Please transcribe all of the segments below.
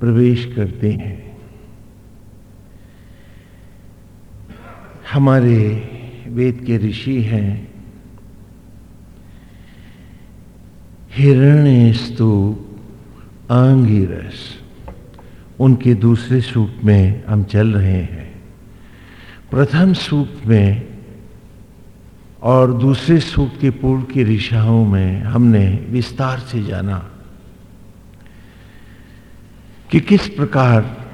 प्रवेश करते हैं। हमारे वेद के ऋषि हैं। हिरण्य स्तूप आंगिरस, उनके दूसरे सूप में हम चल रहे हैं। प्रथम सूप में और दूसरे सूप के पूर्व की ऋषाओं में हमने विस्तार से जाना। कि किस प्रकार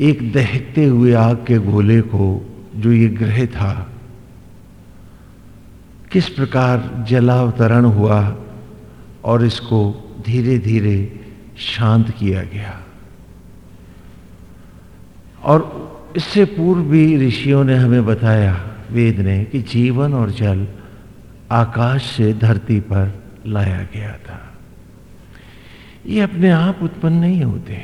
एक दहकते हुए आग के गोले को जो ये ग्रह था, किस प्रकार जलावतरण हुआ और इसको धीरे धीरे शांत किया गया। और इससे पूर्व भी ऋषियों ने हमें बताया, वेद ने, कि जीवन और जल आकाश से धरती पर लाया गया था। ये अपने आप उत्पन्न नहीं होते।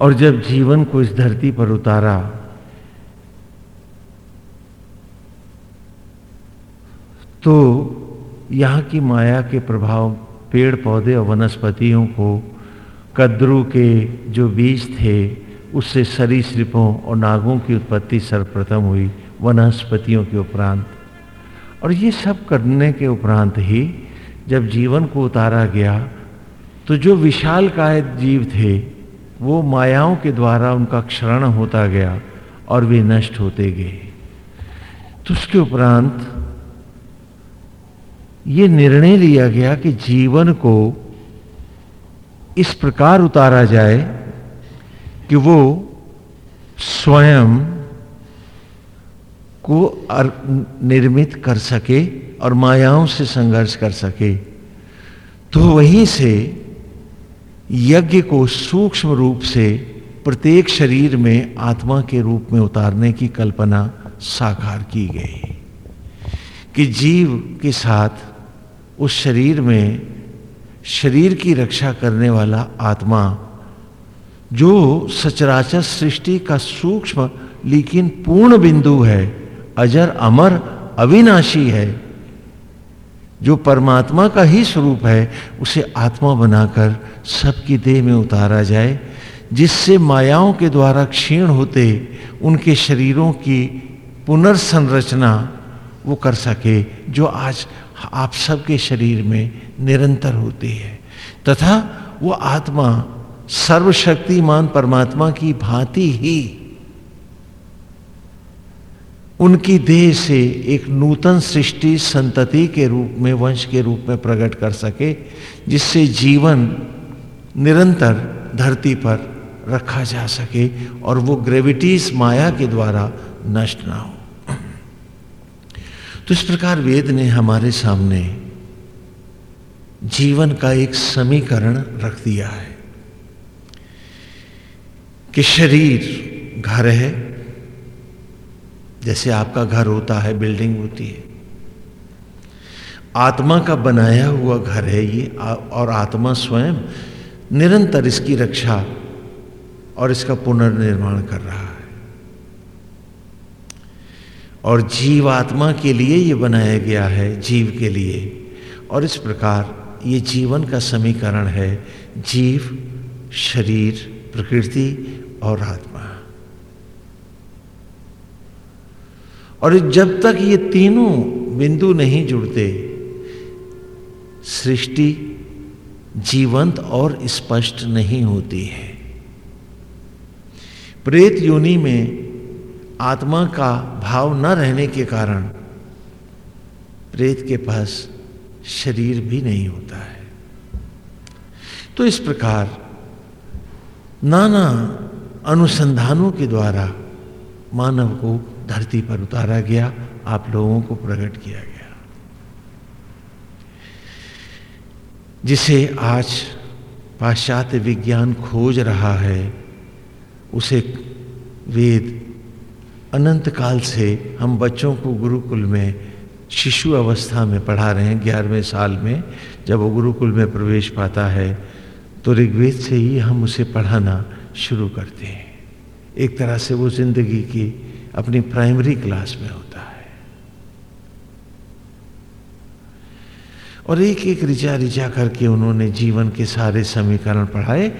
और जब जीवन को इस धरती पर उतारा तो यहाँ की माया के प्रभाव पेड़ पौधे और वनस्पतियों को, कद्रू के जो बीज थे, उससे सरीसृपों और नागों की उत्पत्ति सर्वप्रथम हुई वनस्पतियों के उपरांत। और ये सब करने के उपरांत ही जब जीवन को उतारा गया तो जो विशाल काय जीव थे, वो मायाओं के द्वारा उनका क्षरण होता गया और वे नष्ट होते गए। तो उसके उपरांत ये निर्णय लिया गया कि जीवन को इस प्रकार उतारा जाए कि वो स्वयं को निर्मित कर सके और मायाओं से संघर्ष कर सके। तो वहीं से यज्ञ को सूक्ष्म रूप से प्रत्येक शरीर में आत्मा के रूप में उतारने की कल्पना साकार की गई कि जीव के साथ उस शरीर में शरीर की रक्षा करने वाला आत्मा जो सचराचर सृष्टि का सूक्ष्म, लेकिन पूर्ण बिंदु है अजर अमर अविनाशी है। जो परमात्मा का ही स्वरूप है, उसे आत्मा बनाकर सबकी देह में उतारा जाए, जिससे मायाओं के द्वारा क्षीण होते उनके शरीरों की पुनर्संरचना वो कर सके, जो आज आप सबके शरीर में निरंतर होती है। तथा वो आत्मा सर्वशक्तिमान परमात्मा की भांति ही उनकी देह से एक नूतन सृष्टि संतति के रूप में, वंश के रूप में प्रकट कर सके, जिससे जीवन निरंतर धरती पर रखा जा सके और वो ग्रेविटीज माया के द्वारा नष्ट ना हो। तो इस प्रकार वेद ने हमारे सामने जीवन का एक समीकरण रख दिया है कि शरीर घर है जैसे आपका घर होता है बिल्डिंग होती है। आत्मा का बनाया हुआ घर है ये, और आत्मा स्वयं निरंतर इसकी रक्षा और इसका पुनर्निर्माण कर रहा है। और जीव आत्मा के लिए ये बनाया गया है, जीव के लिए। और इस प्रकार ये जीवन का समीकरण है, जीव, शरीर, प्रकृति और आत्मा। और जब तक ये तीनों बिंदु नहीं जुड़ते, सृष्टि जीवंत और स्पष्ट नहीं होती है। प्रेत योनि में आत्मा का भाव न रहने के कारण प्रेत के पास शरीर भी नहीं होता है। तो इस प्रकार नाना अनुसंधानों के द्वारा मानव को धरती पर उतारा गया, आप लोगों को प्रकट किया गया। जिसे आज पाश्चात्य विज्ञान खोज रहा है, उसे वेद अनंत काल से हम बच्चों को गुरुकुल में, शिशु अवस्था में पढ़ा रहे हैं, ग्यारहवें साल में। जब वो गुरुकुल में प्रवेश पाता है तो ऋग्वेद से ही हम उसे पढ़ाना शुरू करते हैं। एक तरह से वो ज़िंदगी की अपनी प्राइमरी क्लास में होता है। और एक एक ऋचा ऋचा करके उन्होंने जीवन के सारे समीकरण पढ़ाए।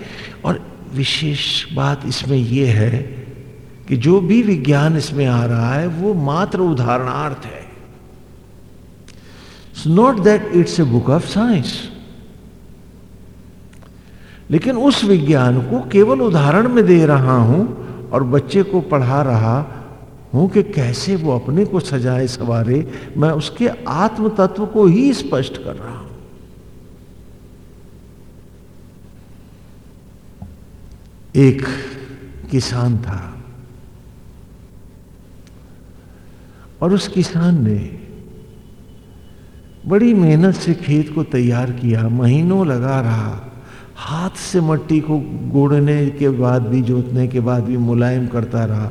और विशेष बात इसमें यह है कि जो भी विज्ञान इसमें आ रहा है, वो मात्र उदाहरणार्थ है। Not that it's a book of science लेकिन उस विज्ञान को केवल उदाहरण में दे रहा हूँ और बच्चे को पढ़ा रहा हूँ कि कैसे वो अपने को सजाए सवारे, मैं उसके आत्म तत्व को ही स्पष्ट कर रहा हूँ। एक किसान था और उस किसान ने बड़ी मेहनत से खेत को तैयार किया, महीनों लगा रहा। हाथ से मट्टी को गोड़ने के बाद भी, जोतने के बाद भी मुलायम करता रहा।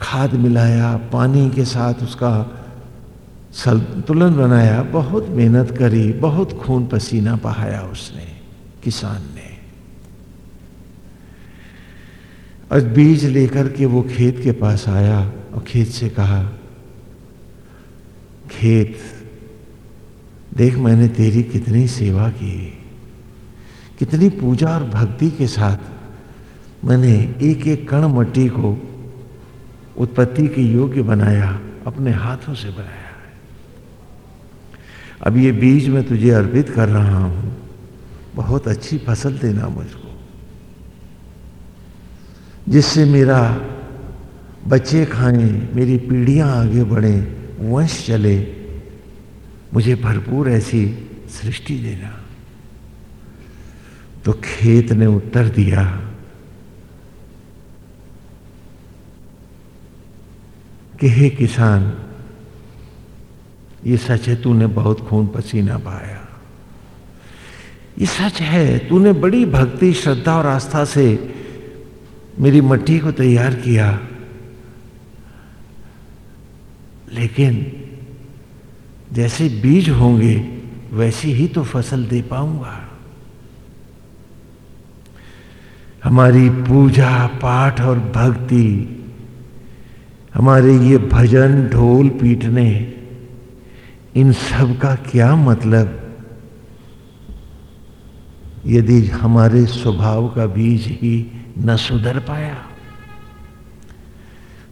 खाद मिलाया, पानी के साथ उसका संतुलन बनाया, बहुत मेहनत करी, बहुत खून पसीना बहाया उसने, किसान ने। और बीज लेकर के वो खेत के पास आया और खेत से कहा, खेत, देख मैंने तेरी कितनी सेवा की, कितनी पूजा और भक्ति के साथ मैंने एक एक कण मट्टी को उत्पत्ति के योग्य बनाया, अपने हाथों से बनाया है। अब ये बीज मैं तुझे अर्पित कर रहा हूँ। बहुत अच्छी फ़सल देना मुझको। जिससे मेरा बच्चे खाएँ, मेरी पीढ़ियाँ आगे बढ़े, वंश चले। मुझे भरपूर ऐसी सृष्टि देना। तो खेत ने उत्तर दिया। कि हे किसान, ये सच है, तूने बहुत खून पसीना पाया ये सच है, तूने बड़ी भक्ति, श्रद्धा और आस्था से मेरी मट्टी को तैयार किया। लेकिन जैसे बीज होंगे, वैसी ही तो फ़सल दे पाऊँगा। हमारी पूजा, पाठ और भक्ति हमारे ये भजन, ढोल, पीटने, इन सब का क्या मतलब? यदि हमारे स्वभाव का बीज ही न सुधर पाया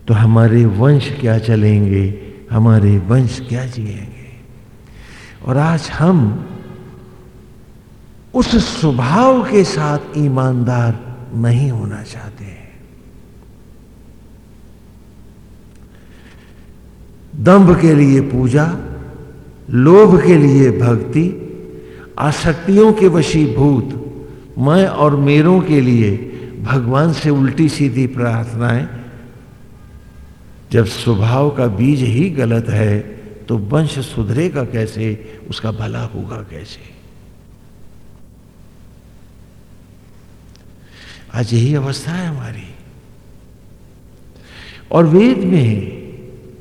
तो हमारे वंश क्या चलेंगे? हमारे वंश क्या जिएँगे? और आज हम उस स्वभाव के साथ ईमानदार नहीं होना चाहते। दंभ के लिए पूजा, लोभ के लिए भक्ति, आसक्तियों के वशीभूत, मैं और मेरों के लिए भगवान से उल्टी सीधी प्रार्थनाएँ। जब स्वभाव का बीज ही गलत है तो वंश सुधरेगा कैसे? उसका भला होगा कैसे? आज यही अवस्था है हमारी। और वेद में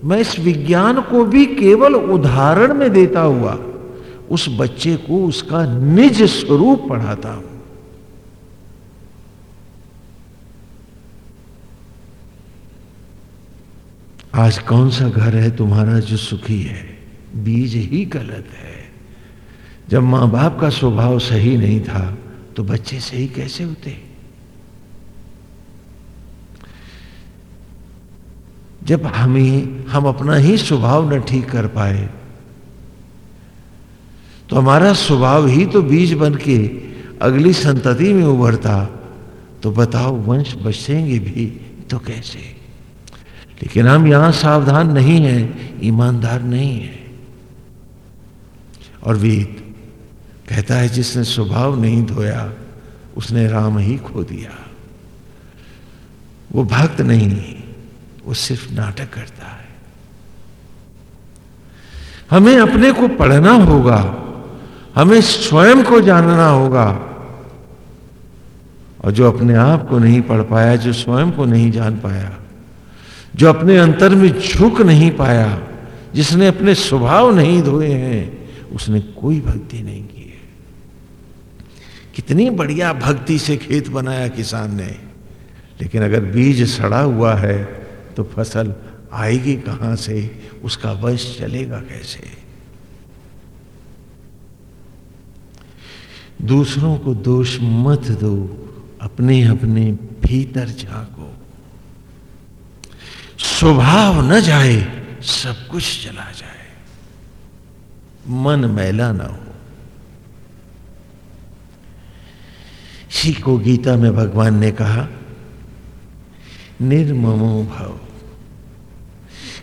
मैं इस विज्ञान को भी केवल उदाहरण में देता हुआ उस बच्चे को उसका निज स्वरूप पढ़ाता हूँ। आज कौन सा घर है तुम्हारा जो सुखी है? बीज ही गलत है। जब माँ बाप का स्वभाव सही नहीं था तो बच्चे सही कैसे होते? जब हमें, हम अपना ही स्वभाव न ठीक कर पाए तो हमारा स्वभाव ही तो बीज बन के अगली संतति में उभरता तो बताओ वंश बचेंगे भी तो कैसे? लेकिन हम यहाँ सावधान नहीं हैं, ईमानदार नहीं है। और वेद कहता है, जिसने स्वभाव नहीं धोया, उसने राम ही खो दिया। वो भक्त नहीं वो सिर्फ़ नाटक करता है। हमें अपने को पढ़ना होगा। हमें स्वयं को जानना होगा। और जो अपने आप को नहीं पढ़ पाया, जो स्वयं को नहीं जान पाया, जो अपने अंतर में झुक नहीं पाया, जिसने अपने स्वभाव नहीं धोए हैं, उसने कोई भक्ति नहीं की है। कितनी बढ़िया भक्ति से खेत बनाया किसान ने। लेकिन अगर बीज सड़ा हुआ है तो फ़सल आएगी कहाँ से? उसका वंश चलेगा कैसे? दूसरों को दोष मत दो, अपने अपने भीतर झांको। स्वभाव न जाए, सब कुछ चला जाए। मन मैला ना हो। इसी को गीता में भगवान ने कहा, निर्ममो भाव।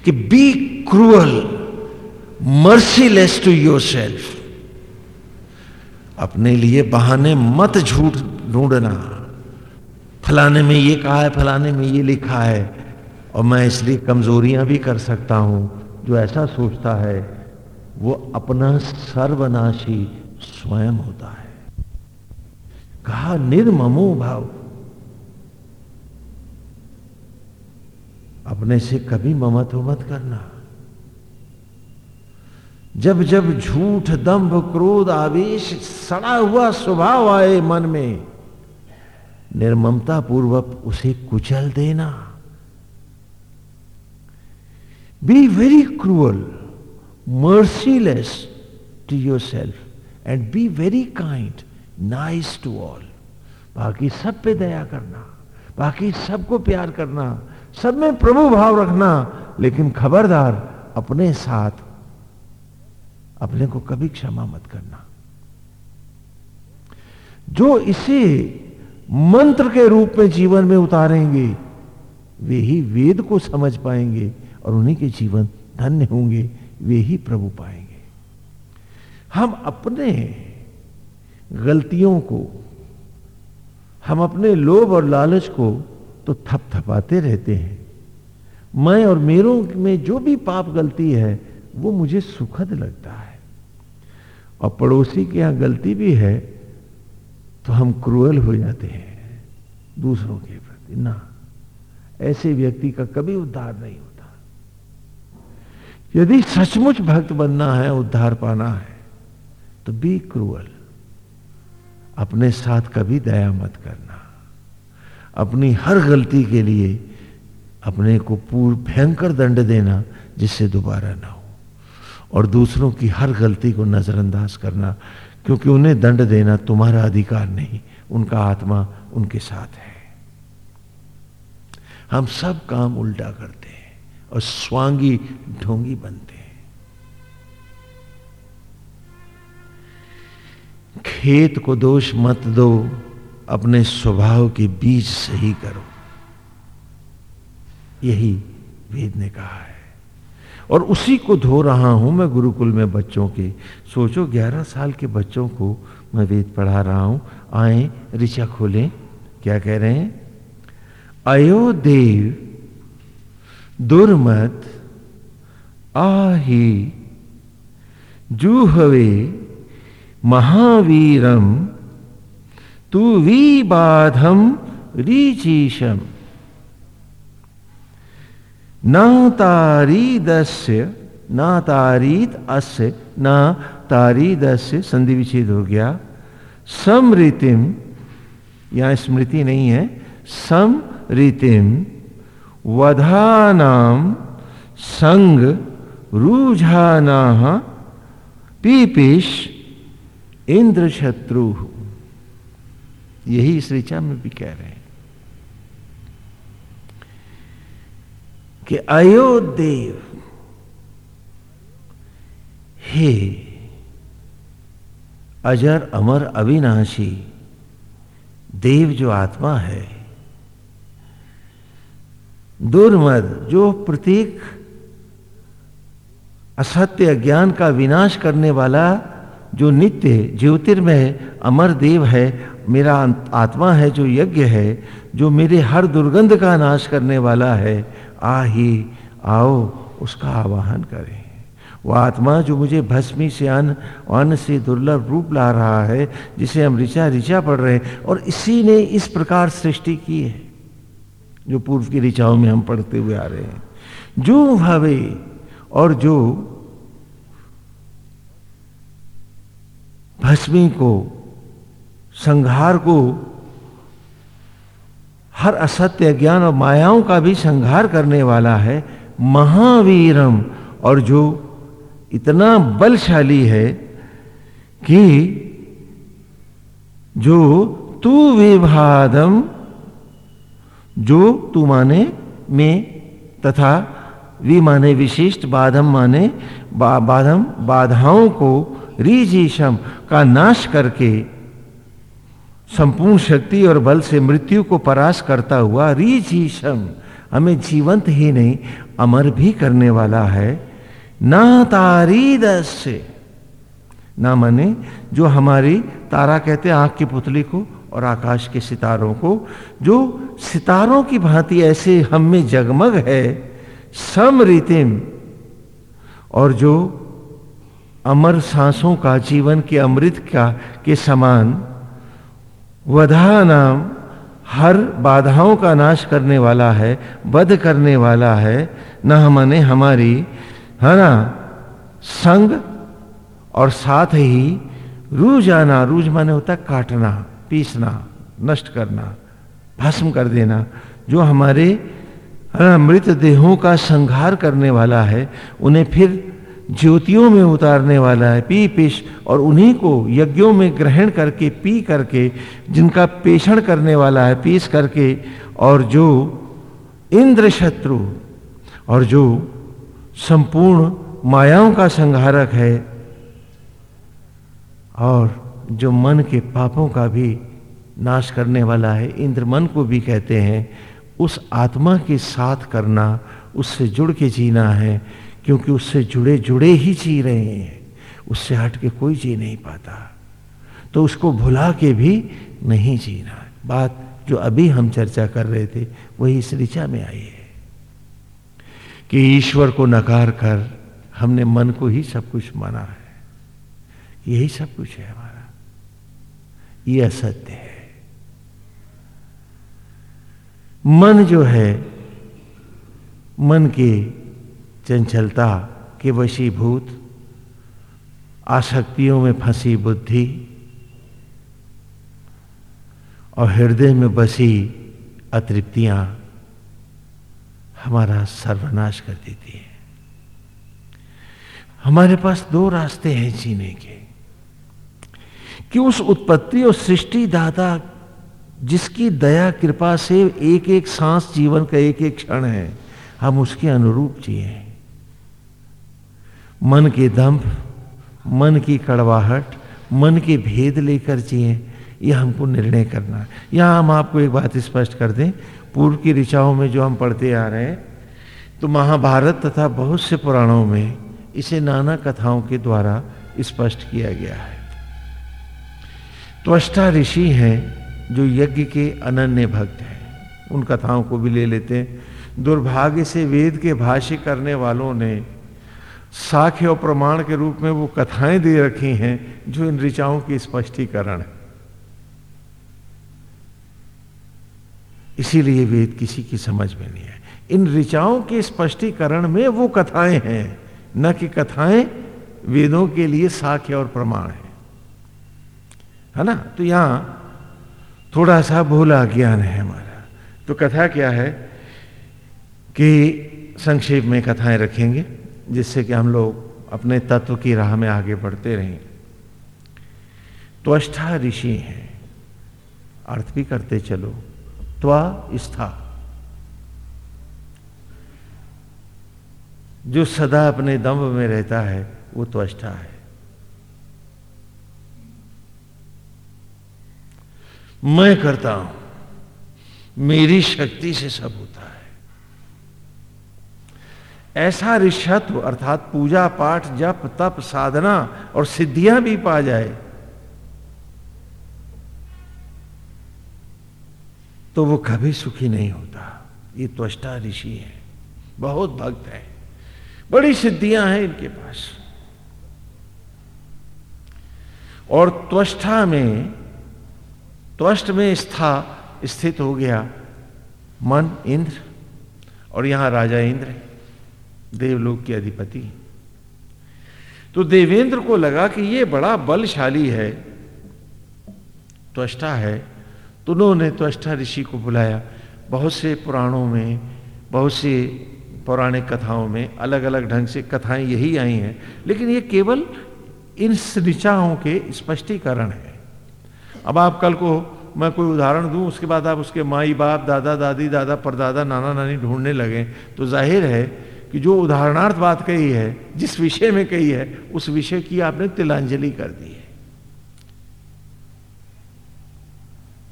कि be cruel merciless to yourself अपने लिए बहाने मत झूठ ढूंढना। फलाने में ये कहा है, फलाने में ये लिखा है, और मैं इसलिए कमजोरियाँ भी कर सकता हूँ। जो ऐसा सोचता है, वो अपना सर्वनाशी स्वयं होता है। कहा निर्ममो भाव। अपने से कभी ममत्व मत करना। जब जब झूठ, दंभ, क्रोध, आवेश, सड़ा हुआ स्वभाव आए मन में निर्ममता पूर्वक उसे कुचल देना। Be very cruel merciless to yourself and be very kind nice to all बाकी सब पे दया करना, बाकी सबको प्यार करना सब में प्रभु भाव रखना, लेकिन खबरदार अपने साथ अपने को कभी क्षमा मत करना। जो इसे मंत्र के रूप में जीवन में उतारेंगे, वे ही वेद को समझ पाएँगे और उन्हीं के जीवन धन्य होंगे, वे ही प्रभु पाएँगे। हम अपने गलतियों को, हम अपने लोभ और लालच को तो थपथपाते रहते हैं। मैं और मेरों में जो भी पाप गलती है, वो मुझे सुखद लगता है। और पड़ोसी के यहाँ गलती भी है तो हम क्रूअल हो जाते हैं दूसरों के प्रति। ना, ऐसे व्यक्ति का कभी उद्धार नहीं होता। यदि सचमुच भक्त बनना है, उद्धार पाना है तो बी क्रूअल अपने साथ कभी दया मत करना। अपनी हर गलती के लिए अपने को पूर्व भयंकर दंड देना जिससे दोबारा ना हो। और दूसरों की हर गलती को नजरअंदाज करना, क्योंकि उन्हें दंड देना तुम्हारा अधिकार नहीं, उनका आत्मा उनके साथ है। हम सब काम उल्टा करते हैं और स्वांगी ढोंगी बनते हैं। खेत को दोष मत दो अपने स्वभाव के बीज सही करो। यही वेद ने कहा है। और उसी को धो रहा हूँ मैं गुरुकुल में बच्चों के। सोचो 11 साल के बच्चों को मैं वेद पढ़ा रहा हूँ। आए, ऋचा खोलें। क्या कह रहे हैं? अयोदेव दुर्मत, आही, जूहवे, महावीरम तु विबाधम रीचीशम। न तारीदस्य न तारीत अस्य न तारीदस्य संधि विच्छेद हो गया। समृतिम, यहाँ स्मृति नहीं है, समृतिम, वधानाम, संग, रूझाना पीपिश इंद्र शत्रु यही इस ऋचा में भी कह रहे हैं कि अयोदेव हे अजर अमर अविनाशी देव जो आत्मा है, दुर्मद जो प्रतीक असत्य ज्ञान का विनाश करने वाला जो नित्य ज्योतिर्मय अमर देव है मेरा आत्मा है जो यज्ञ है, जो मेरे हर दुर्गंध का नाश करने वाला है आ ही आओ उसका आवाहन करें। वह आत्मा जो मुझे भस्मी से अन्न अन्न से दुर्लभ रूप ला रहा है, जिसे हम ऋचा ऋचा पढ़ रहे हैं, और इसी ने इस प्रकार सृष्टि की है, जो पूर्व की ऋचाओं में हम पढ़ते हुए आ रहे हैं। जो भावे और जो भस्मी को संहार को हर असत्य ज्ञान और मायाओं का भी संहार करने वाला है, महावीरम। और जो इतना बलशाली है कि जो तू विभादम, जो तू माने में तथा वि माने विशिष्ट, बाधम माने बाधम, बाधाओं को, रिजीशम का नाश करके संपूर्ण शक्ति और बल से मृत्यु को परास करता हुआ रिजीशम हमें जीवंत ही नहीं, अमर भी करने वाला है। ना तारीदस से ना मने, जो हमारी तारा कहते हैं, आँख की पुतली को और आकाश के सितारों को, जो सितारों की भांति ऐसे हम में जगमग है, समृतिम, और जो अमर सांसों का, जीवन के अमृत का, के समान वधा नाम हर बाधाओं का नाश करने वाला है बध करने वाला है, न हमने हमारी, है ना? संग और साथ ही रूज आना रूज माने होता है काटना, पीसना, नष्ट करना, भस्म कर देना, जो हमारे मृत देहों का संहार करने वाला है, उन्हें फिर ज्योतियों में उतारने वाला है, पी पेश, और उन्हीं को यज्ञों में ग्रहण करके, पी करके, जिनका पेषण करने वाला है पीस करके, और जो इंद्र शत्रु और जो संपूर्ण मायाओं का संहारक है, और जो मन के पापों का भी नाश करने वाला है इंद्र मन को भी कहते हैं, उस आत्मा के साथ करना, उससे जुड़ के जीना है क्योंकि उससे जुड़े जुड़े ही जी रहे हैं। उससे हट के कोई जी नहीं पाता। तो उसको भुला के भी नहीं जीना। बात जो अभी हम चर्चा कर रहे थे, वही इस ऋचा में आई है कि ईश्वर को नकार कर हमने मन को ही सब कुछ माना है। यही सब कुछ है हमारा। ये असत्य है। मन जो है, मन की चंचलता के वशीभूत, आसक्तियों में फंसी बुद्धि और हृदय में बसी अतृप्तियाँ हमारा सर्वनाश कर देती है। हमारे पास दो रास्ते हैं जीने के, कि उस उत्पत्ति और सृष्टि दाता जिसकी दया, कृपा से एक एक सांस जीवन का एक एक क्षण है, हम उसके अनुरूप जिए मन के दम्भ, मन की कड़वाहट, मन के भेद लेकर जिए, यह हमको निर्णय करना है। यहाँ हम आपको एक बात स्पष्ट कर दें। पूर्व की ऋचाओं में जो हम पढ़ते आ रहे हैं तो महाभारत तथा बहुत से पुराणों में इसे नाना कथाओं के द्वारा स्पष्ट किया गया है। त्वष्टा ऋषि हैं जो यज्ञ के अनन्य भक्त हैं। उन कथाओं को भी ले लेते हैं। दुर्भाग्य से वेद के भाष्य करने वालों ने साख्य और प्रमाण के रूप में वो कथाएँ दे रखी हैं जो इन ऋचाओं की स्पष्टीकरण है। इसीलिए वेद किसी की समझ में नहीं है। इन ऋचाओं के स्पष्टीकरण में वो कथाएँ हैं, न कि कथाएँ वेदों के लिए साख्य और प्रमाण है। है ना? तो यहाँ थोड़ा सा भोला ज्ञान है हमारा। तो कथा क्या है कि संक्षेप में कथाएँ रखेंगे। जिससे कि हम लोग अपने तत्व की राह में आगे बढ़ते रहें। त्वष्ठा ऋषि हैं। अर्थ भी करते चलो। त्वा स्था। जो सदा अपने दम्भ में रहता है, वो त्वष्ठा है। मैं करता हूँ। मेरी शक्ति से सब होता है। ऐसा ऋषत्व, अर्थात पूजा पाठ, जप, तप, साधना और सिद्धियाँ भी पा जाए। तो वो कभी सुखी नहीं होता। ये त्वष्टा ऋषि है। बहुत भक्त है। बड़ी सिद्धियाँ हैं इनके पास। और त्वष्टा में, त्वष्ट में स्था, स्थित हो गया मन, इंद्र, और यहाँ राजा इंद्र देवलोक के अधिपति। तो देवेंद्र को लगा कि ये बड़ा बलशाली है, त्वष्टा है। तो उन्होंने त्वष्टा ऋषि को बुलाया। बहुत से पुराणों में, बहुत से पौराणिक कथाओं में अलग अलग ढंग से कथाएँ यही आई हैं, लेकिन ये केवल इन ऋचाओं के स्पष्टीकरण है। अब आप कल को, मैं कोई उदाहरण दूँ, उसके बाद आप उसके माई बाप दादा दादी दादा परदादा नाना नानी ढूँढने लगे तो ज़ाहिर है कि जो उदाहरणार्थ बात कही है, जिस विषय में कही है, उस विषय की आपने तिलांजलि कर दी है।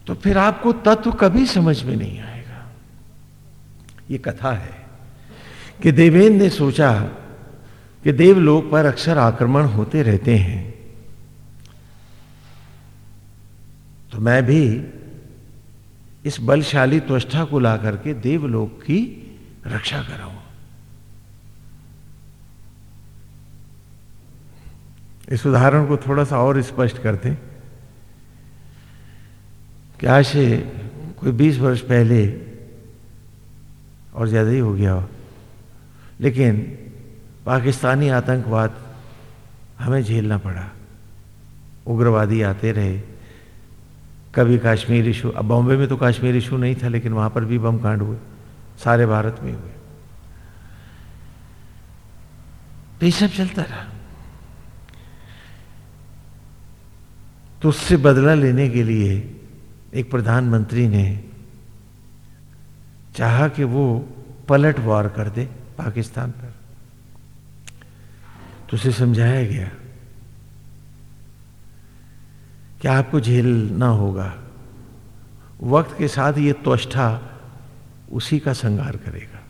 तो फिर आपको तत्व कभी समझ में नहीं आएगा। ये कथा है कि देवेंद्र ने सोचा कि देवलोक पर अक्सर आक्रमण होते रहते हैं। तो मैं भी इस बलशाली त्वष्टा को ला करके देवलोक की रक्षा कराऊं। इस उदाहरण को थोड़ा सा और स्पष्ट करते कि आज से कोई बीस वर्ष पहले और ज़्यादा ही हो गया हो। लेकिन पाकिस्तानी आतंकवाद हमें झेलना पड़ा। उग्रवादी आते रहे। कभी कश्मीर इशू, अब बॉम्बे में तो कश्मीर इशू नहीं था, लेकिन वहाँ पर भी बम कांड हुए। सारे भारत में हुए। तो ये सब चलता रहा। तो उससे बदला लेने के लिए एक प्रधानमंत्री ने चाहा कि वो पलट वार कर दे पाकिस्तान पर। तो उसे समझाया गया कि आपको झेलना होगा। वक्त के साथ ये त्वष्टा उसी का संहार करेगा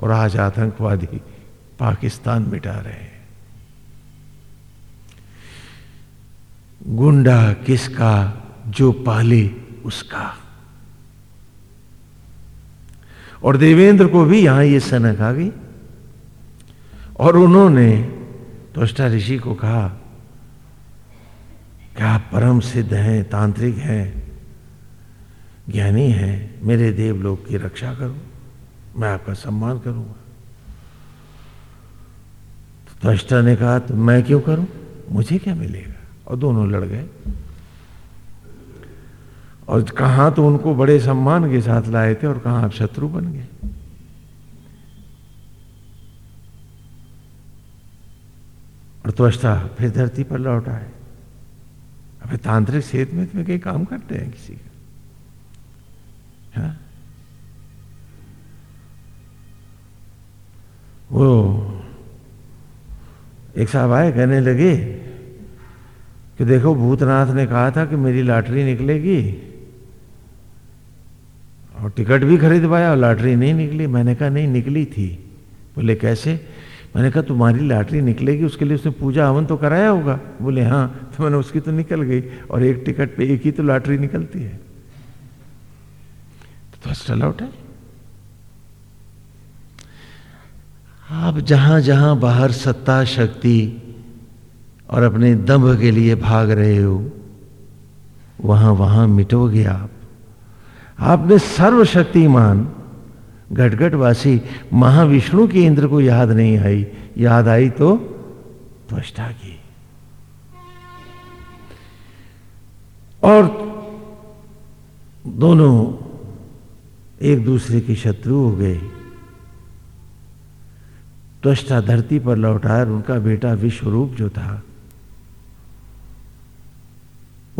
और आज आतंकवादी पाकिस्तान मिटा रहे हैं। गुंडा किसका, जो पाले उसका। और देवेंद्र को भी यहाँ ये सनक आ गई। और उन्होंने, त्वष्टा ऋषि को कहा कि आप परम सिद्ध हैं, तांत्रिक हैं, ज्ञानी हैं? मेरे देवलोक की रक्षा करो, मैं आपका सम्मान करूँगा। तो त्वष्टा ने कहा तो मैं क्यों करूँ? मुझे क्या मिलेगा? और दोनों लड़ गए। और कहा तो उनको बड़े सम्मान के साथ लाए थे और कहा आप शत्रु बन गए। और त्वष्टा फिर धरती पर लौट आए। अबे तांत्रिक क्षेत्र में तुम्हें कहीं काम करते हैं किसी का। हाँ? वो एक साहब आए, कहने लगे कि देखो, भूतनाथ ने कहा था कि मेरी लॉटरी निकलेगी। और टिकट भी खरीदवाया और लॉटरी नहीं निकली। मैंने कहा, नहीं, निकली थी। बोले, कैसे? मैंने कहा, तुम्हारी लॉटरी निकलेगी, उसके लिए उसने पूजा हवन तो कराया होगा। बोले हाँ। तो मैंने, उसकी तो निकल गई और एक टिकट पे एक ही तो लॉटरी निकलती है। तो चल आउट है आप जहाँ जहाँ बाहर सत्ता, शक्ति और अपने दम्भ के लिए भाग रहे हो। वहाँ वहाँ मिटोगे आप। आपने सर्वशक्तिमान घटघटवासी महाविष्णु की इंद्र को याद नहीं आई। याद आई तो त्वष्टा की। और दोनों एक दूसरे के शत्रु हो गए। त्वष्टा धरती पर लौटा और उनका बेटा विश्वरूप जो था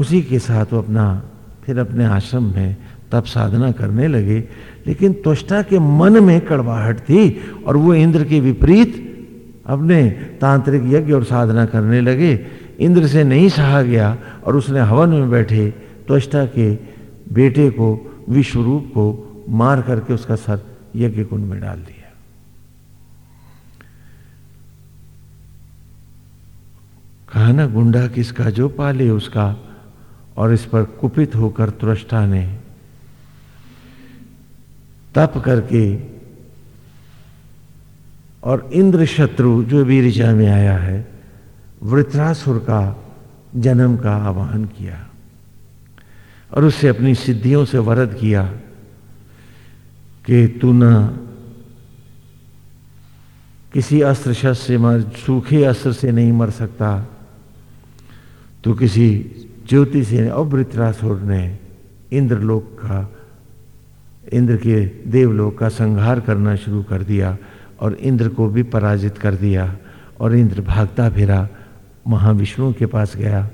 उसी के साथ वो अपना, फिर अपने आश्रम में तप साधना करने लगे। लेकिन त्वष्टा के मन में कड़वाहट थी और वो इंद्र के विपरीत अपने तांत्रिक यज्ञ और साधना करने लगे। इंद्र से नहीं सहा गया और उसने हवन में बैठे त्वष्टा के बेटे को, विश्वरूप को मार करके उसका सर यज्ञ कुंड में डाल दिया। कहा ना, गुंडा किसका जो पाले उसका। और इस पर कुपित होकर त्वष्टा ने तप करके और इंद्र शत्रु जो वीरजा में आया है, वृत्रासुर का जन्म का आवाहन किया और उससे अपनी सिद्धियों से वरद किया कि तू न किसी अस्त्र शस्त्र से मर, सूखे अस्त्र से नहीं मर सकता। तो किसी ज्योति ने और वृत्रासुर ने इंद्रलोक का, इंद्र के देवलोक का संहार करना शुरू कर दिया और इंद्र को भी पराजित कर दिया और इंद्र भागता फिरा, महाविष्णु के पास गया।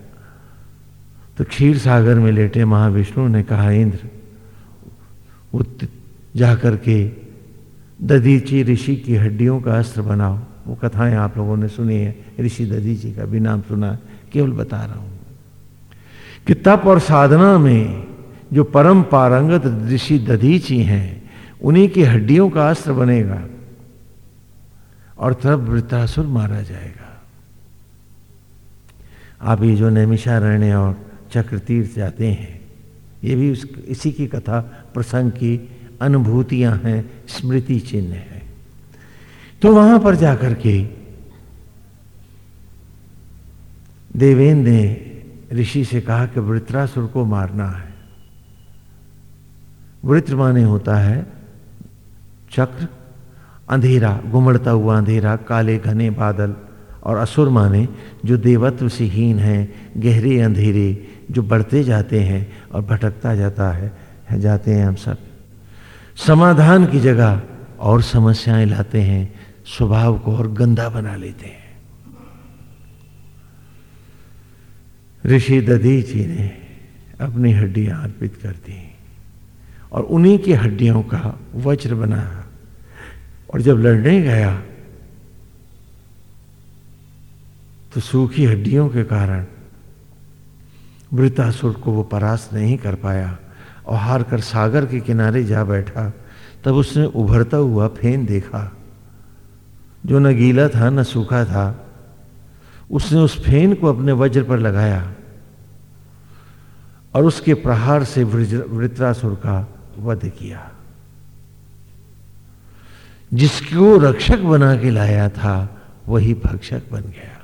तो क्षीर सागर में लेटे महाविष्णु ने कहा, इंद्र, वो जाकर के ददीची ऋषि की हड्डियों का अस्त्र बनाओ। वो कथाएँ आप लोगों ने सुनी है। ऋषि ददीची का भी नाम सुना केवल बता रहा हूँ। कि तप और साधना में जो परम पारंगत ऋषि दधीची हैं, उन्हीं की हड्डियों का अस्त्र बनेगा और तब वृतासुर मारा जाएगा। आप ये जो नैमिषारण्य और चक्र तीर्थ जाते हैं, ये भी उस, इसी की कथा प्रसंग की अनुभूतियाँ हैं, स्मृति चिन्ह है। तो वहाँ पर जाकर के देवेंद्र ने ऋषि से कहा कि वृत्रासुर को मारना है। वृत्र माने होता है चक्र अंधेरा घुमड़ता हुआ अंधेरा काले घने बादल और असुर माने जो देवत्व से हीन है गहरे अंधेरे जो बढ़ते जाते हैं और भटकता जाता है, है जाते हैं हम सब। समाधान की जगह और समस्याएँ लाते हैं स्वभाव को और गंदा बना लेते हैं। ऋषि दधी जी ने अपनी हड्डियाँ अर्पित कर दी और उन्हीं की हड्डियों का वज्र बनाया और जब लड़ने गया तो सूखी हड्डियों के कारण वृतासुर को वो परास्त नहीं कर पाया और हार कर सागर के किनारे जा बैठा। तब उसने उभरता हुआ फेन देखा। जो न गीला था, न सूखा था, उसने उस फेन को अपने वज्र पर लगाया। और उसके प्रहार से वृत्रासुर का वध किया। जिसको रक्षक बना के लाया था, वही भक्षक बन गया।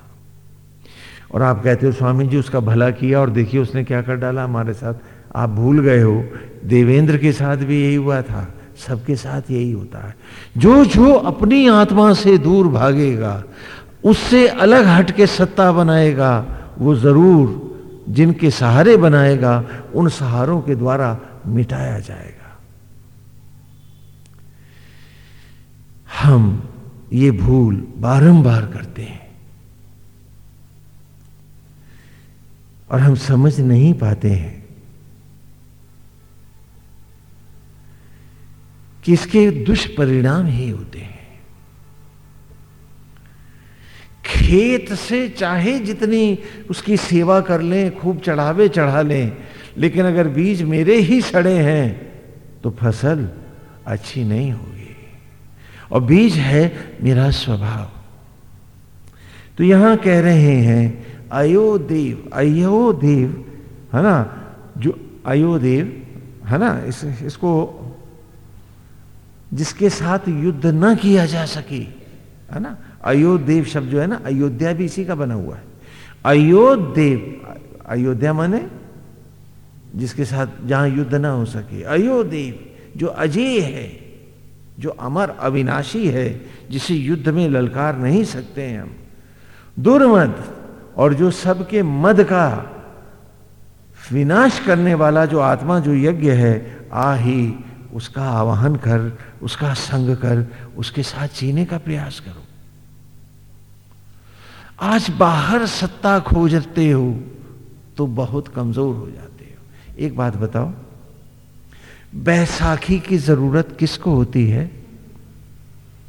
और आप कहते हो, स्वामी जी, उसका भला किया और देखिए उसने क्या कर डाला हमारे साथ। आप भूल गए हो, देवेंद्र के साथ भी यही हुआ था, सबके साथ यही होता है। जो जो अपनी आत्मा से दूर भागेगा, उससे अलग हट के सत्ता बनाएगा, वो ज़रूर जिनके सहारे बनाएगा, उन सहारों के द्वारा मिटाया जाएगा। हम ये भूल बारंबार करते हैं। और हम समझ नहीं पाते हैं कि इसके दुष्परिणाम ही होते हैं। खेत से चाहे जितनी उसकी सेवा कर लें खूब चढ़ावे चढ़ा लें लेकिन अगर बीज मेरे ही सड़े हैं तो फ़सल अच्छी नहीं होगी। और बीज है मेरा स्वभाव। तो यहाँ कह रहे हैं अयोदेव अयोदेव है ना? जो अयोदेव है ना? इस, इसको जिसके साथ युद्ध न किया जा सके है ना? अयोदेव शब्द जो है ना, अयोध्या भी इसी का बना हुआ है। अयोदेव अयोध्या माने जिसके साथ जहाँ युद्ध ना हो सके। अयोदेव जो अजय है, जो अमर अविनाशी है, जिसे युद्ध में ललकार नहीं सकते हैं हम। दुर्मद, और जो सबके मद का विनाश करने वाला जो आत्मा, जो यज्ञ है, आ ही उसका आवाहन कर, उसका संग कर, उसके साथ जीने का प्रयास करो। आज बाहर सत्ता खोजते हो तो बहुत कमज़ोर हो जाते हो। एक बात बताओ, बैसाखी की ज़रूरत किसको होती है?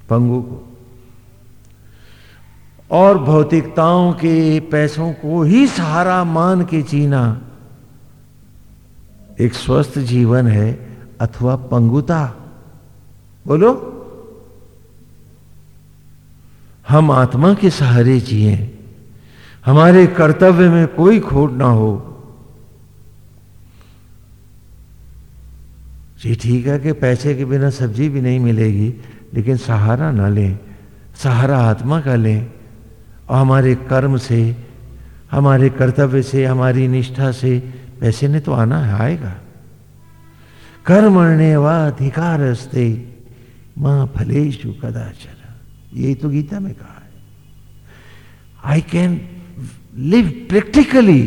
पंगु को। और भौतिकताओं के पैसों को ही सहारा मान के जीना एक स्वस्थ जीवन है अथवा पंगुता। बोलो। हम आत्मा के सहारे जिए। हमारे कर्तव्य में कोई खोट ना हो। जी ठीक है कि पैसे के बिना सब्ज़ी भी नहीं मिलेगी, लेकिन सहारा ना लें। सहारा आत्मा का लें। और हमारे कर्म से, हमारे कर्तव्य से, हमारी निष्ठा से पैसे ने तो आना है, आएगा। कर्मण्य वाधिकार अस्ते माँ फलेशु कदाचर यही तो गीता में कहा है। आई कैन लिव प्रैक्टिकली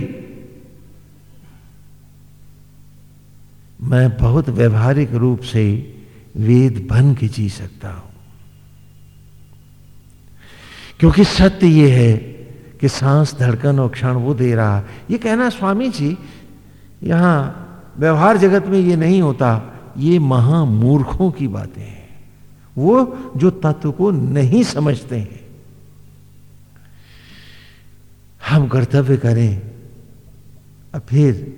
मैं बहुत व्यवहारिक रूप से वेद बन के जी सकता हूँ। क्योंकि सत्य ये है कि सांस, धड़कन और क्षण वो दे रहा। ये कहना स्वामी जी यहाँ व्यवहार जगत में ये नहीं होता। ये महामूर्खों की बातें हैं। वो जो तत्व को नहीं समझते हैं। हम कर्तव्य करें, अब फिर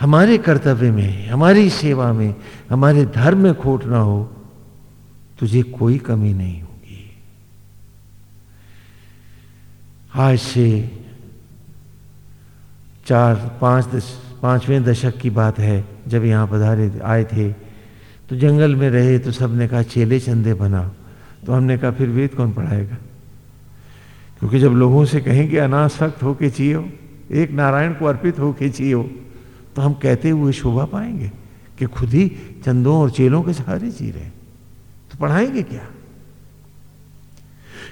हमारे कर्तव्य में, हमारी सेवा में, हमारे धर्म में खोट ना हो, तुझे कोई कमी नहीं होगी। आज से चार, पाँच दस पाँचवें दशक की बात है, जब यहाँ पधारे, आए थे तो जंगल में रहे तो सबने कहा, चेले चंदे बना। तो हमने कहा, फिर वेद कौन पढ़ाएगा? क्योंकि जब लोगों से कहें कि अनासक्त होके जियो, एक नारायण को अर्पित होके जियो तो हम कहते हुए शोभा पाएँगे कि खुद ही चंदों और चेलों के सहारे जी रहे तो पढ़ाएँगे क्या?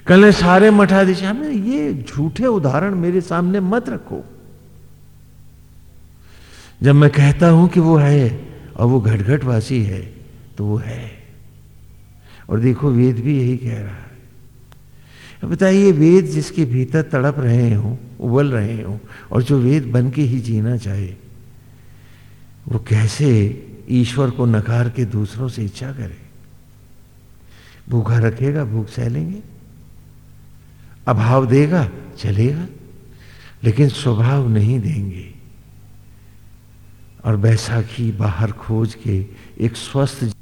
कल सारे मठाधीश, हमें ये झूठे उदाहरण मेरे सामने मत रखो। जब मैं कहता हूँ कि वो है और वो घटघट वासी है तो वो है। और देखो, वेद भी यही कह रहा है। बताइए, वेद जिसके भीतर तड़प रहे हो, उबल रहे हो, और जो वेद बन के ही जीना चाहे, वो कैसे ईश्वर को नकार के दूसरों से इच्छा करे? भूखा रखेगा, भूख सह लेंगे अभाव देगा, चलेगा, लेकिन स्वभाव नहीं देंगे। और बैसाखी बाहर खोज के एक स्वस्थ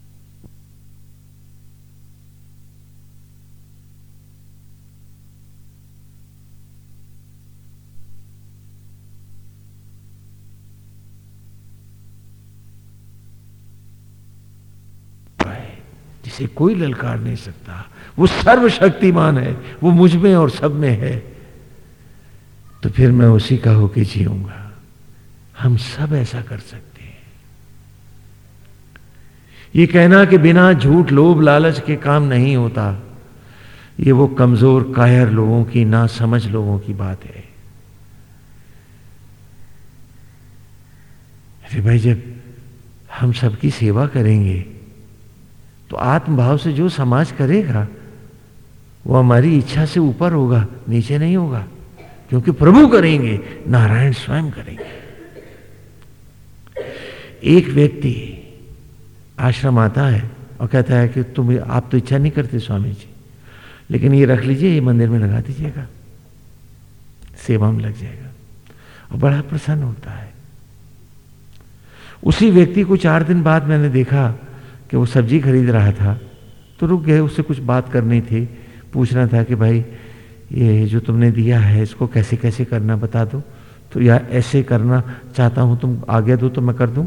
जिसे कोई ललकार नहीं सकता। वो सर्वशक्तिमान है, वो मुझमें और सब में है। तो फिर मैं उसी का होके जीऊँगा। हम सब ऐसा कर सकते हैं। ये कहना कि बिना झूठ लोभ लालच के काम नहीं होता, ये वो कमज़ोर, कायर लोगों की, ना समझ लोगों की बात है। अरे भाई, जब हम सबकी सेवा करेंगे तो आत्मभाव से जो समाज करेगा, वो हमारी इच्छा से ऊपर होगा, नीचे नहीं होगा। क्योंकि प्रभु करेंगे, नारायण स्वयं करेंगे। एक व्यक्ति आश्रम आता है और कहता है कि तुम, आप तो इच्छा नहीं करते स्वामी जी लेकिन ये रख लीजिए, ये मंदिर में लगा दीजिएगा। सेवा में लग जाएगा। और बड़ा प्रसन्न होता है। उसी व्यक्ति को चार दिन बाद मैंने देखा कि वो सब्ज़ी खरीद रहा था तो रुक गए, उससे कुछ बात करनी थी। पूछना था कि भाई, ये जो तुमने दिया है, इसको कैसे कैसे करना बता दो। तो या ऐसे करना चाहता हूँ, तुम आगे दो तो मैं कर दूँ।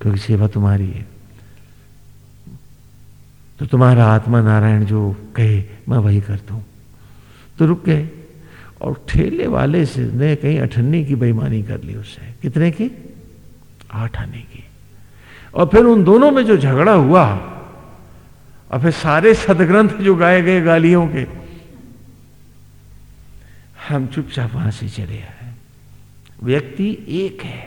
क्योंकि सेवा तुम्हारी है। तो तुम्हारा आत्मा नारायण जो कहे, मैं वही कर दू। तो रुक गए, और ठेले वाले से ने कहीं अठन्नी की बेईमानी कर ली उससे। कितने की? आठ आने की। और फिर उन दोनों में जो झगड़ा हुआ, और फिर सारे सदग्रंथ जो गाए गए गालियों के, हम चुपचाप वहाँ से चले आए। व्यक्ति एक है।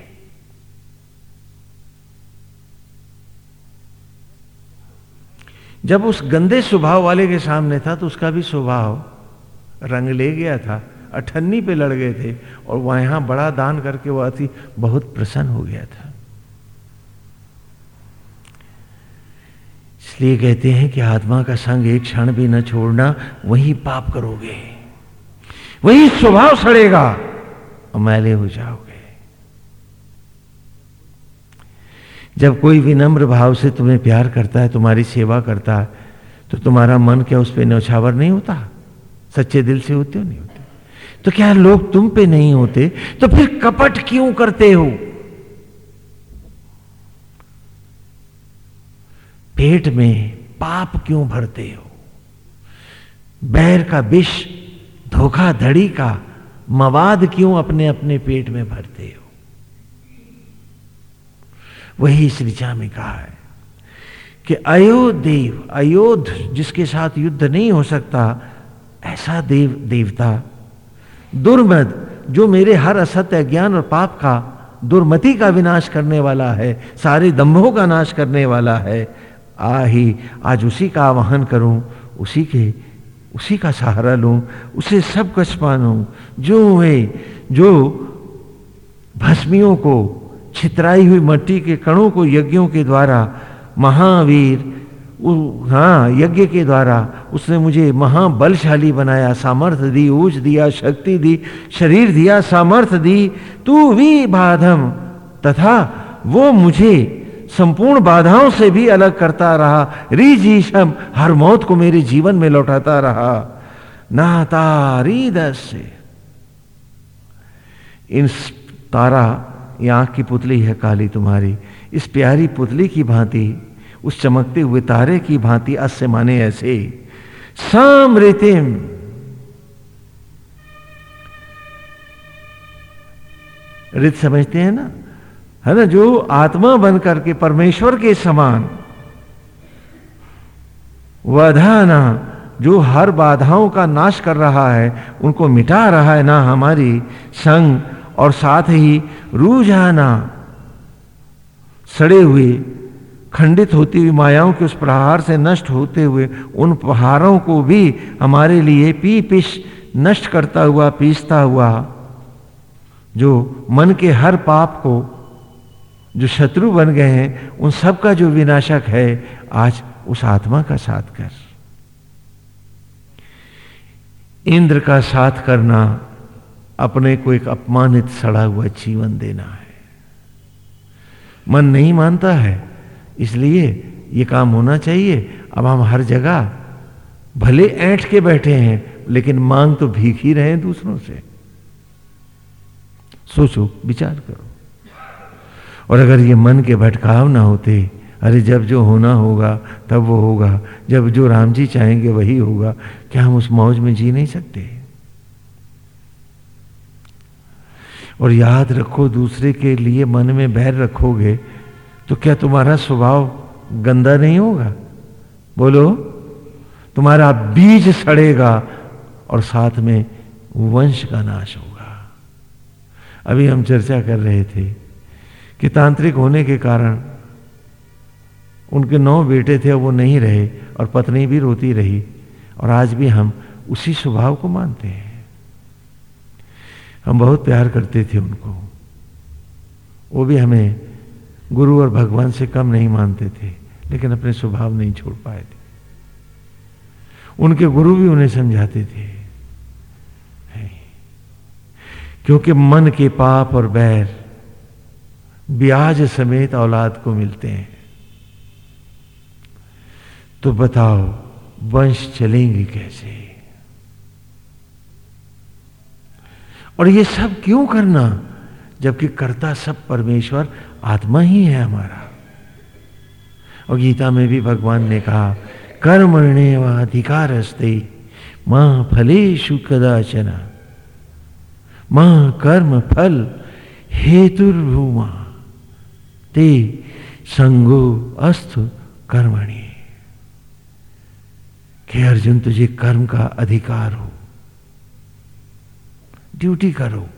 जब उस गंदे स्वभाव वाले के सामने था तो उसका भी स्वभाव रंग ले गया था अठन्नी पे लड़ गए थे, और वहाँ बड़ा दान करके वह अति बहुत प्रसन्न हो गया था। इसलिए कहते हैं कि आत्मा का संग एक क्षण भी न छोड़ना, वही पाप करोगे। वही स्वभाव सड़ेगा और मैले हो जाओगे। जब कोई विनम्र भाव से तुम्हें प्यार करता है, तुम्हारी सेवा करता है तो तुम्हारा मन क्या उस पर नौछावर नहीं होता? सच्चे दिल से होते हो, नहीं होते? तो क्या लोग तुम पे नहीं होते? तो फिर कपट क्यों करते हो? पेट में पाप क्यों भरते हो? बैर का विष, धोखाधड़ी का मवाद क्यों अपने अपने पेट में भरते हो? वही इस ऋचा में कहा है कि अयोदेव, अयोध जिसके साथ युद्ध नहीं हो सकता, ऐसा देव, देवता, दुर्मद, जो मेरे हर असत्य ज्ञान और पाप का, दुर्मति का विनाश करने वाला है, सारे दंभों का नाश करने वाला है आ ही आज उसी का आवाहन करूँ, उसी के, उसी का सहारा लूँ, उसे सब कछ मानूं, जो हुए, जो भस्मियों को, छितराई हुई मट्टी के कणों को यज्ञों के द्वारा, महावीर हाँ यज्ञ के द्वारा, उसने मुझे महाबलशाली बनाया, सामर्थ्य दी ऊज दिया, शक्ति दी, शरीर दिया, सामर्थ्य दी, तू भी बाधम, तथा वो मुझे संपूर्ण बाधाओं से भी अलग करता रहा। रिजीशम हर मौत को मेरे जीवन में लौटाता रहा। नाता रीदस से इन तारा, ये आँख की पुतली है काली तुम्हारी। इस प्यारी पुतली की भांति, उस चमकते हुए तारे की भांति अस्य माने ऐसे। समृतिम। रित समझते हैं ना? है ना, जो आत्मा बन करके परमेश्वर के समान। वधाना, जो हर बाधाओं का नाश कर रहा है, उनको मिटा रहा है ना हमारी संग, और साथ ही रूझाना, सड़े हुए, खंडित होती हुई मायाओं के उस प्रहार से नष्ट होते हुए, उन प्रहारों को भी हमारे लिए पी पिश नष्ट करता हुआ, पीसता हुआ, जो मन के हर पाप को जो शत्रु बन गए हैं, उन सब का जो विनाशक है, आज उस आत्मा का साथ कर। इंद्र का साथ करना अपने को एक अपमानित, सड़ा हुआ जीवन देना है। मन नहीं मानता है, इसलिए ये काम होना चाहिए। अब हम हर जगह भले ऐठ के बैठे हैं, लेकिन मांग तो भीख ही रहे दूसरों से। सोचो, विचार करो। और अगर ये मन के भटकाव ना होते, अरे जब जो होना होगा, तब वो होगा। जब जो राम जी चाहेंगे, वही होगा। क्या हम उस मौज में जी नहीं सकते? और याद रखो, दूसरे के लिए मन में बैर रखोगे तो क्या तुम्हारा स्वभाव गंदा नहीं होगा? बोलो, तुम्हारा बीज सड़ेगा और साथ में वंश का नाश होगा। अभी हम चर्चा कर रहे थे कि तांत्रिक होने के कारण उनके नौ बेटे थे वो नहीं रहे और पत्नी भी रोती रही। और आज भी हम उसी स्वभाव को मानते हैं। हम बहुत प्यार करते थे उनको। वो भी हमें गुरु और भगवान से कम नहीं मानते थे, लेकिन अपने स्वभाव नहीं छोड़ पाए थे। उनके गुरु भी उन्हें समझाते थे। क्योंकि मन के पाप और बैर ब्याज समेत औलाद को मिलते हैं। तो बताओ, वंश चलेंगे कैसे? और ये सब क्यों करना? जबकि करता सब परमेश्वर, आत्मा ही है हमारा। और गीता में भी भगवान ने कहा कर्मणे व अधिकार हस्ते माँ फलेशु कदाचना। माँ कर्म फल हेतुर्भूमा। ते संगो अस्त कर्मणि। कि अर्जुन, तुझे कर्म का अधिकार हो। ड्यूटी करो।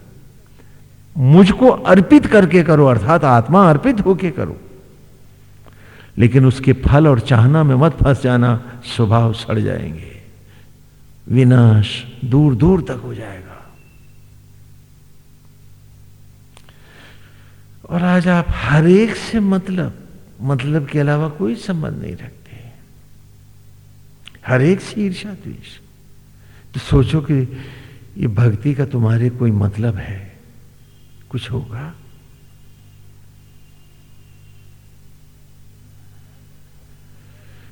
मुझको अर्पित करके करो, अर्थात आत्मा अर्पित होके करो। लेकिन उसके फल और चाहना में मत फंस जाना, स्वभाव सड़ जाएँगे। विनाश दूर दूर तक हो जाएगा। और आज आप हर एक से मतलब मतलब के अलावा कोई संबंध नहीं रखते। हर एक से ईर्षा द्वेष। तो सोचो कि ये भक्ति का तुम्हारे कोई मतलब है। कुछ होगा?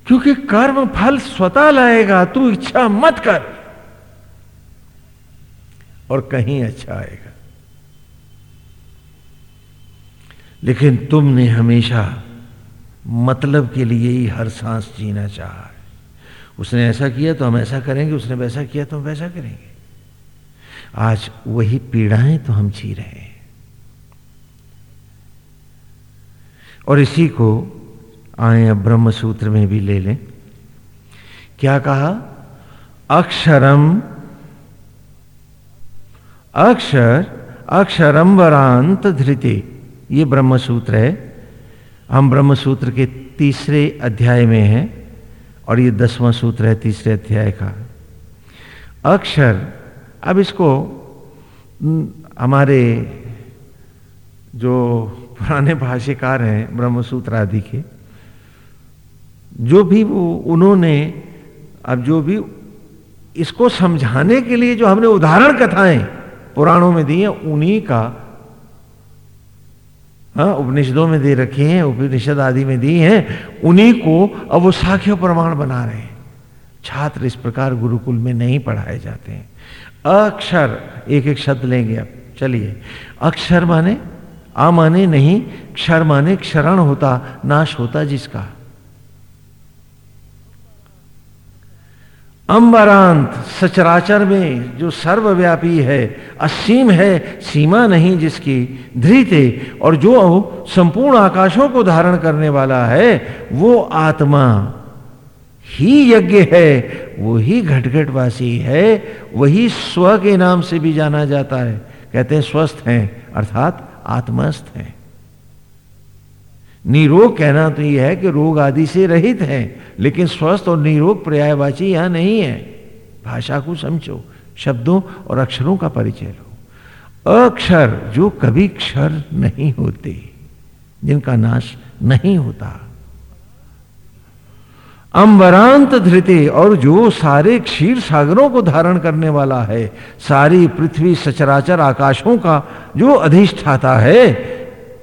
क्योंकि कर्म फल स्वतः लाएगा, तू इच्छा मत कर। और कहीं अच्छा आएगा। लेकिन तुमने हमेशा मतलब के लिए ही हर सांस जीना चाहा है। उसने ऐसा किया तो हम ऐसा करेंगे, उसने वैसा किया तो हम वैसा करेंगे। आज वही पीड़ाएँ तो हम जी रहे हैं। और इसी को आए अब ब्रह्म सूत्र में भी ले लें। क्या कहा? अक्षरम, अक्षर, अक्षरम वरांत धृति। ये ब्रह्म सूत्र है। हम ब्रह्म सूत्र के तीसरे अध्याय में हैं और ये दसवां सूत्र है तीसरे अध्याय का। अक्षर, अब इसको हमारे जो पुराने भाष्यकार हैं ब्रह्मसूत्र आदि के, जो भी वो, उन्होंने, अब जो भी, इसको समझाने के लिए जो हमने उदाहरण कथाएँ पुराणों में दी हैं, उन्हीं का हाँ उपनिषदों में दे रखे हैं, उपनिषद आदि में दी हैं, उन्हीं को अब वो साख्य प्रमाण बना रहे हैं। छात्र इस प्रकार गुरुकुल में नहीं पढ़ाए जाते हैं। अक्षर, एक एक शब्द लेंगे अब चलिए। अक्षर माने, आ माने नहीं, क्षर माने क्षरण होता, नाश होता जिसका। अंबरांत, सचराचर में जो सर्वव्यापी है, असीम है, सीमा नहीं जिसकी धृते और जो संपूर्ण आकाशों को धारण करने वाला है, वो आत्मा ही यज्ञ है वो ही घटघटवासी है, वही स्व के नाम से भी जाना जाता है। कहते हैं स्वस्थ हैं, अर्थात आत्मस्थ हैं। निरोग कहना तो यह है कि रोग आदि से रहित है, लेकिन स्वस्थ और निरोग पर्यायवाची यहाँ नहीं है। भाषा को समझो, शब्दों और अक्षरों का परिचय लो। अक्षर जो कभी क्षर नहीं होते, जिनका नाश नहीं होता। अंबरांत धृति, और जो सारे क्षीर सागरों को धारण करने वाला है, सारी पृथ्वी सचराचर आकाशों का जो अधिष्ठाता है,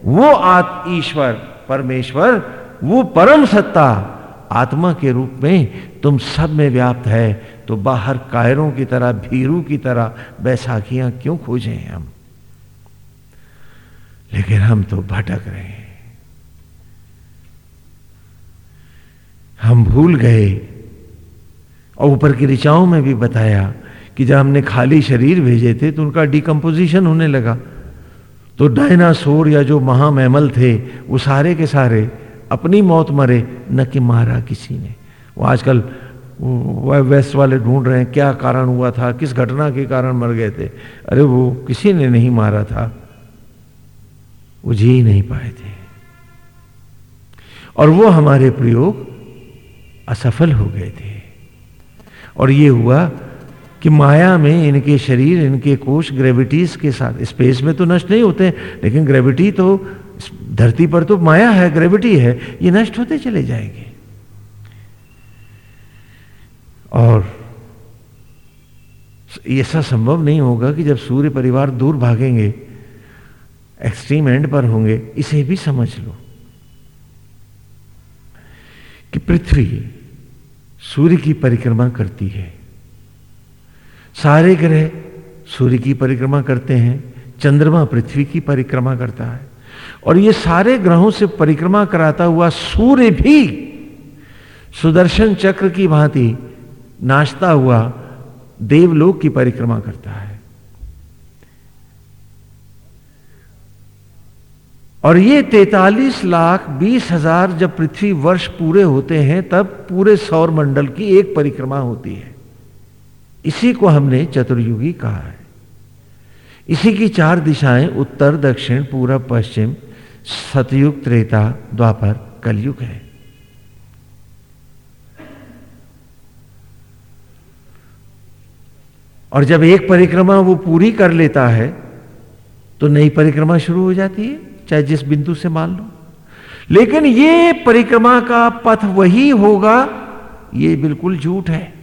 वो आत्म ईश्वर। परमेश्वर, वो परम सत्ता आत्मा के रूप में तुम सब में व्याप्त है। तो बाहर कायरों की तरह, भीरू की तरह बैसाखियाँ क्यों खोजे हम? लेकिन हम तो भटक रहे हैं। हम भूल गए। और ऊपर की ऋचाओं में भी बताया कि जब हमने खाली शरीर भेजे थे तो उनका डिकम्पोजिशन होने लगा। तो डायनासोर या जो महामैमल थे, वो सारे के सारे अपनी मौत मरे, न कि मारा किसी ने। वो आजकल वेस्ट वाले ढूंढ रहे हैं, क्या कारण हुआ था, किस घटना के कारण मर गए थे। अरे वो किसी ने नहीं मारा था। वो जी ही नहीं पाए थे। और वो हमारे प्रयोग असफल हो गए थे। और ये हुआ कि माया में इनके शरीर, इनके कोष ग्रेविटीज के साथ स्पेस में तो नष्ट नहीं होते, लेकिन ग्रेविटी तो धरती पर तो माया है ग्रेविटी है, ये नष्ट होते चले जाएँगे। और ऐसा संभव नहीं होगा कि जब सूर्य परिवार दूर भागेंगे एक्सट्रीम एंड पर होंगे, इसे भी समझ लो। कि पृथ्वी सूर्य की परिक्रमा करती है। सारे ग्रह सूर्य की परिक्रमा करते हैं, चंद्रमा पृथ्वी की परिक्रमा करता है। और ये सारे ग्रहों से परिक्रमा कराता हुआ सूर्य भी सुदर्शन चक्र की भांति नाचता हुआ देवलोक की परिक्रमा करता है। और ये तैतालीस लाख बीस हज़ार जब पृथ्वी वर्ष पूरे होते हैं, तब पूरे सौर मंडल की एक परिक्रमा होती है। इसी को हमने चतुर्युगी कहा है। इसी की चार दिशाएँ, उत्तर, दक्षिण पूर्व पश्चिम, सतयुग, त्रेता, द्वापर, कलयुग है। और जब एक परिक्रमा वो पूरी कर लेता है तो नई परिक्रमा शुरू हो जाती है, चाहे जिस बिंदु से मान लो। लेकिन ये परिक्रमा का पथ वही होगा, ये बिल्कुल झूठ है।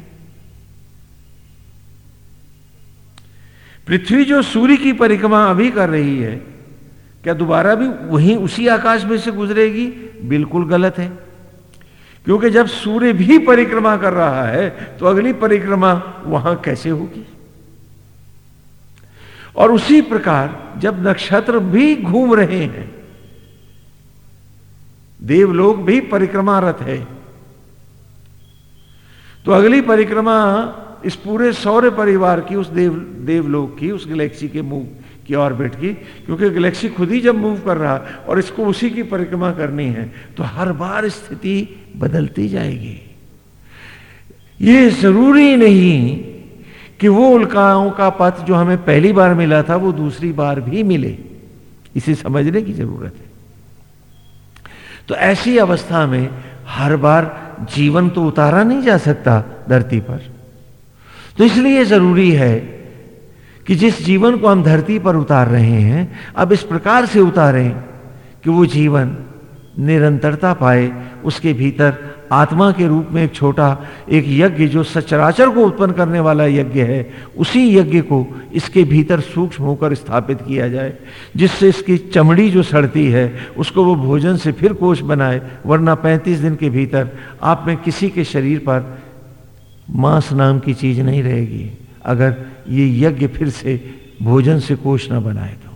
पृथ्वी जो सूर्य की परिक्रमा अभी कर रही है, क्या दोबारा भी वही उसी आकाश में से गुजरेगी? बिल्कुल गलत है। क्योंकि जब सूर्य भी परिक्रमा कर रहा है तो अगली परिक्रमा वहाँ कैसे होगी? और उसी प्रकार जब नक्षत्र भी घूम रहे हैं, देवलोक भी परिक्रमारत है तो अगली परिक्रमा इस पूरे सौर्य परिवार की, उस देव, देवलोक की, उस गैलेक्सी के मूव, की ऑर्बिट की, क्योंकि गैलेक्सी खुद ही जब मूव कर रहा और इसको उसी की परिक्रमा करनी है तो हर बार स्थिति बदलती जाएगी। ये ज़रूरी नहीं कि वो उल्काओं का पथ जो हमें पहली बार मिला था, वो दूसरी बार भी मिले। इसे समझने की ज़रूरत है। तो ऐसी अवस्था में हर बार जीवन तो उतारा नहीं जा सकता धरती पर। तो इसलिए ज़रूरी है कि जिस जीवन को हम धरती पर उतार रहे हैं, अब इस प्रकार से उतारें कि वो जीवन निरंतरता पाए, उसके भीतर आत्मा के रूप में एक छोटा, एक यज्ञ जो सचराचर को उत्पन्न करने वाला यज्ञ है, उसी यज्ञ को इसके भीतर सूक्ष्म होकर स्थापित किया जाए, जिससे इसकी चमड़ी जो सड़ती है, उसको वो भोजन से फिर कोष बनाए, वरना 35 दिन के भीतर आप में किसी के शरीर पर मांस नाम की चीज़ नहीं रहेगी। अगर ये यज्ञ फिर से भोजन से कोष ना बनाए तो।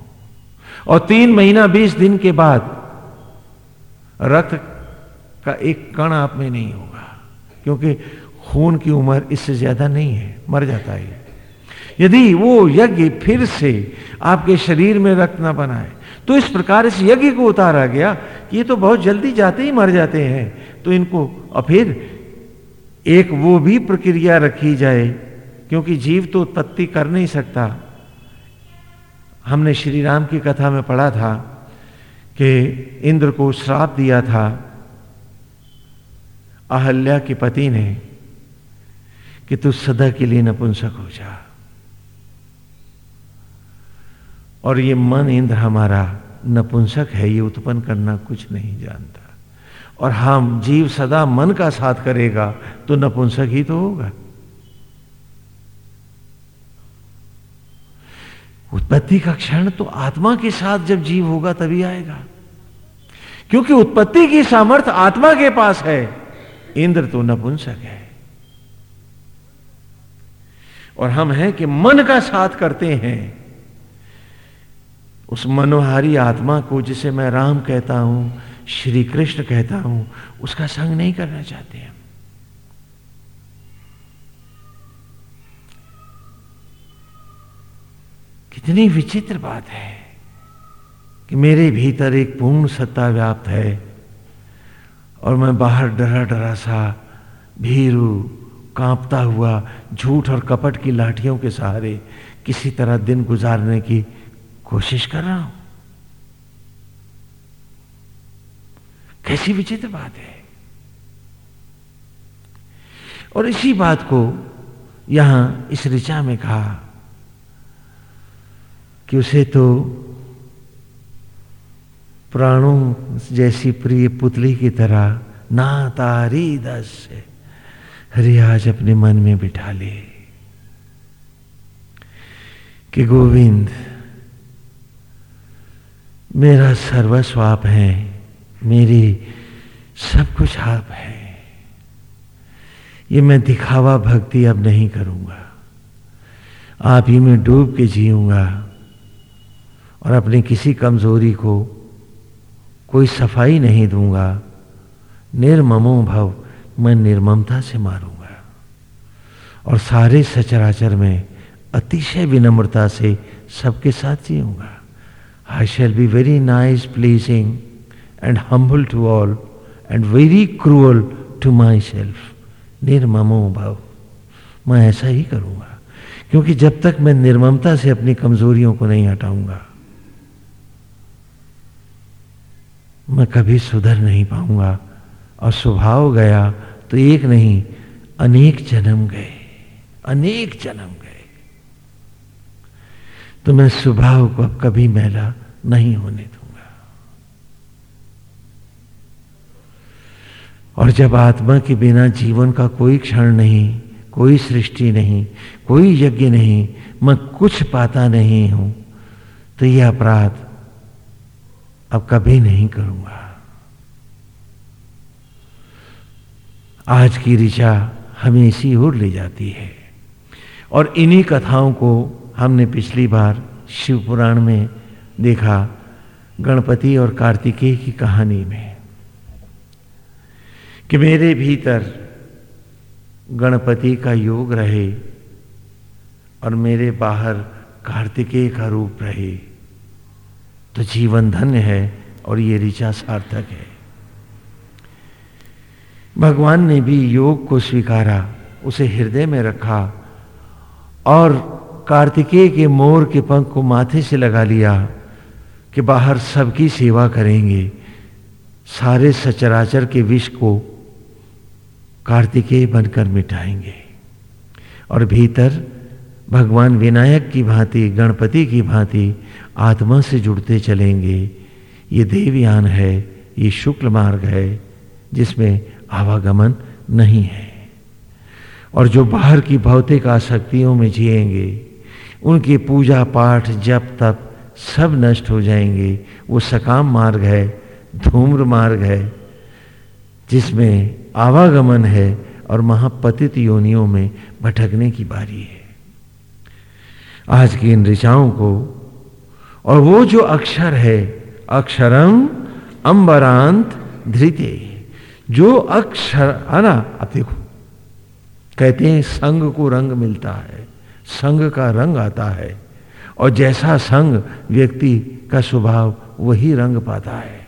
और तीन महीना बीस दिन के बाद रक्त का एक कण आप में नहीं होगा, क्योंकि खून की उम्र इससे ज़्यादा नहीं है, मर जाता है। यदि वो यज्ञ फिर से आपके शरीर में रक्त ना बनाए तो इस प्रकार इस यज्ञ को उतारा गया कि ये तो बहुत जल्दी जाते ही मर जाते हैं तो इनको और फिर एक वो भी प्रक्रिया रखी जाए, क्योंकि जीव तो उत्पत्ति कर नहीं सकता। हमने श्री राम की कथा में पढ़ा था कि इंद्र को श्राप दिया था अहल्या के पति ने कि तू सदा के लिए नपुंसक हो जा। और ये मन इंद्र हमारा नपुंसक है, ये उत्पन्न करना कुछ नहीं जानता। और हम जीव सदा मन का साथ करेगा तो नपुंसक ही तो होगा। उत्पत्ति का क्षण तो आत्मा के साथ जब जीव होगा तभी आएगा। क्योंकि उत्पत्ति की सामर्थ्य आत्मा के पास है, इंद्र तो नपुंसक है। और हम हैं कि मन का साथ करते हैं। उस मनोहारी आत्मा को जिसे मैं राम कहता हूँ श्री कृष्ण कहता हूँ, उसका संग नहीं करना चाहते हैं। कितनी विचित्र बात है कि मेरे भीतर एक पूर्ण सत्ता व्याप्त है और मैं बाहर डरा डरा सा, भीरू, कांपता हुआ, झूठ और कपट की लाठियों के सहारे किसी तरह दिन गुजारने की कोशिश कर रहा हूँ। कैसी विचित्र बात है। और इसी बात को यहाँ इस ऋचा में कहा कि उसे तो प्राणों जैसी प्रिय पुतली की तरह ना तारी दस से हरे आज अपने मन में बिठा ले कि गोविंद, मेरा सर्वस्व आप है। मेरी सब कुछ आप है। ये मैं दिखावा भक्ति अब नहीं करूँगा। आप ही में डूब के जीऊँगा और अपनी किसी कमज़ोरी को कोई सफ़ाई नहीं दूँगा। निर्ममो भव, मैं निर्ममता से मारूँगा। और सारे सचराचर में अतिशय विनम्रता से सबके साथ जीऊँगा। I shall be very nice pleasing humble to all and very cruel to myself निर्ममो भव मैं ऐसा ही करूँगा, क्योंकि जब तक मैं निर्ममता से अपनी कमजोरियों को नहीं हटाऊँगा, मैं कभी सुधर नहीं पाऊँगा। और स्वभाव गया तो एक नहीं, अनेक जन्म गए, अनेक जन्म गए। तो मैं स्वभाव को अब कभी मैला नहीं होने दूँगा। और जब आत्मा के बिना जीवन का कोई क्षण नहीं, कोई सृष्टि नहीं, कोई यज्ञ नहीं, मैं कुछ पाता नहीं हूँ तो यह अपराध अब कभी नहीं करूँगा। आज की ऋचा हमें इसी ओर ले जाती है। और इन्हीं कथाओं को हमने पिछली बार शिव पुराण में देखा, गणपति और कार्तिकेय की कहानी में। कि मेरे भीतर गणपति का योग रहे और मेरे बाहर कार्तिकेय का रूप रहे। तो जीवन धन्य है और ये ऋचा सार्थक है। भगवान ने भी योग को स्वीकारा, उसे हृदय में रखा और कार्तिकेय के मोर के पंख को माथे से लगा लिया कि बाहर सबकी सेवा करेंगे। सारे सचराचर के विष को कार्तिकेय बनकर मिटाएँगे और भीतर भगवान विनायक की भांति, गणपति की भांति आत्मा से जुड़ते चलेंगे। ये देवयान है, ये शुक्ल मार्ग है, जिसमें आवागमन नहीं है। और जो बाहर की भौतिक आसक्तियों में जिएँगे, उनकी पूजा पाठ, जप तप सब नष्ट हो जाएँगे। वो सकाम मार्ग है, धूम्र मार्ग है, जिसमें आवागमन है और महापतित योनियों में भटकने की बारी है। आज की इन ऋचाओं को और वो जो अक्षर है अक्षरम अंबरांत धृते, जो अक्षर, आना अब देखो, कहते हैं संग को रंग मिलता है, संग का रंग आता है, और जैसा संग व्यक्ति का स्वभाव वही रंग पाता है।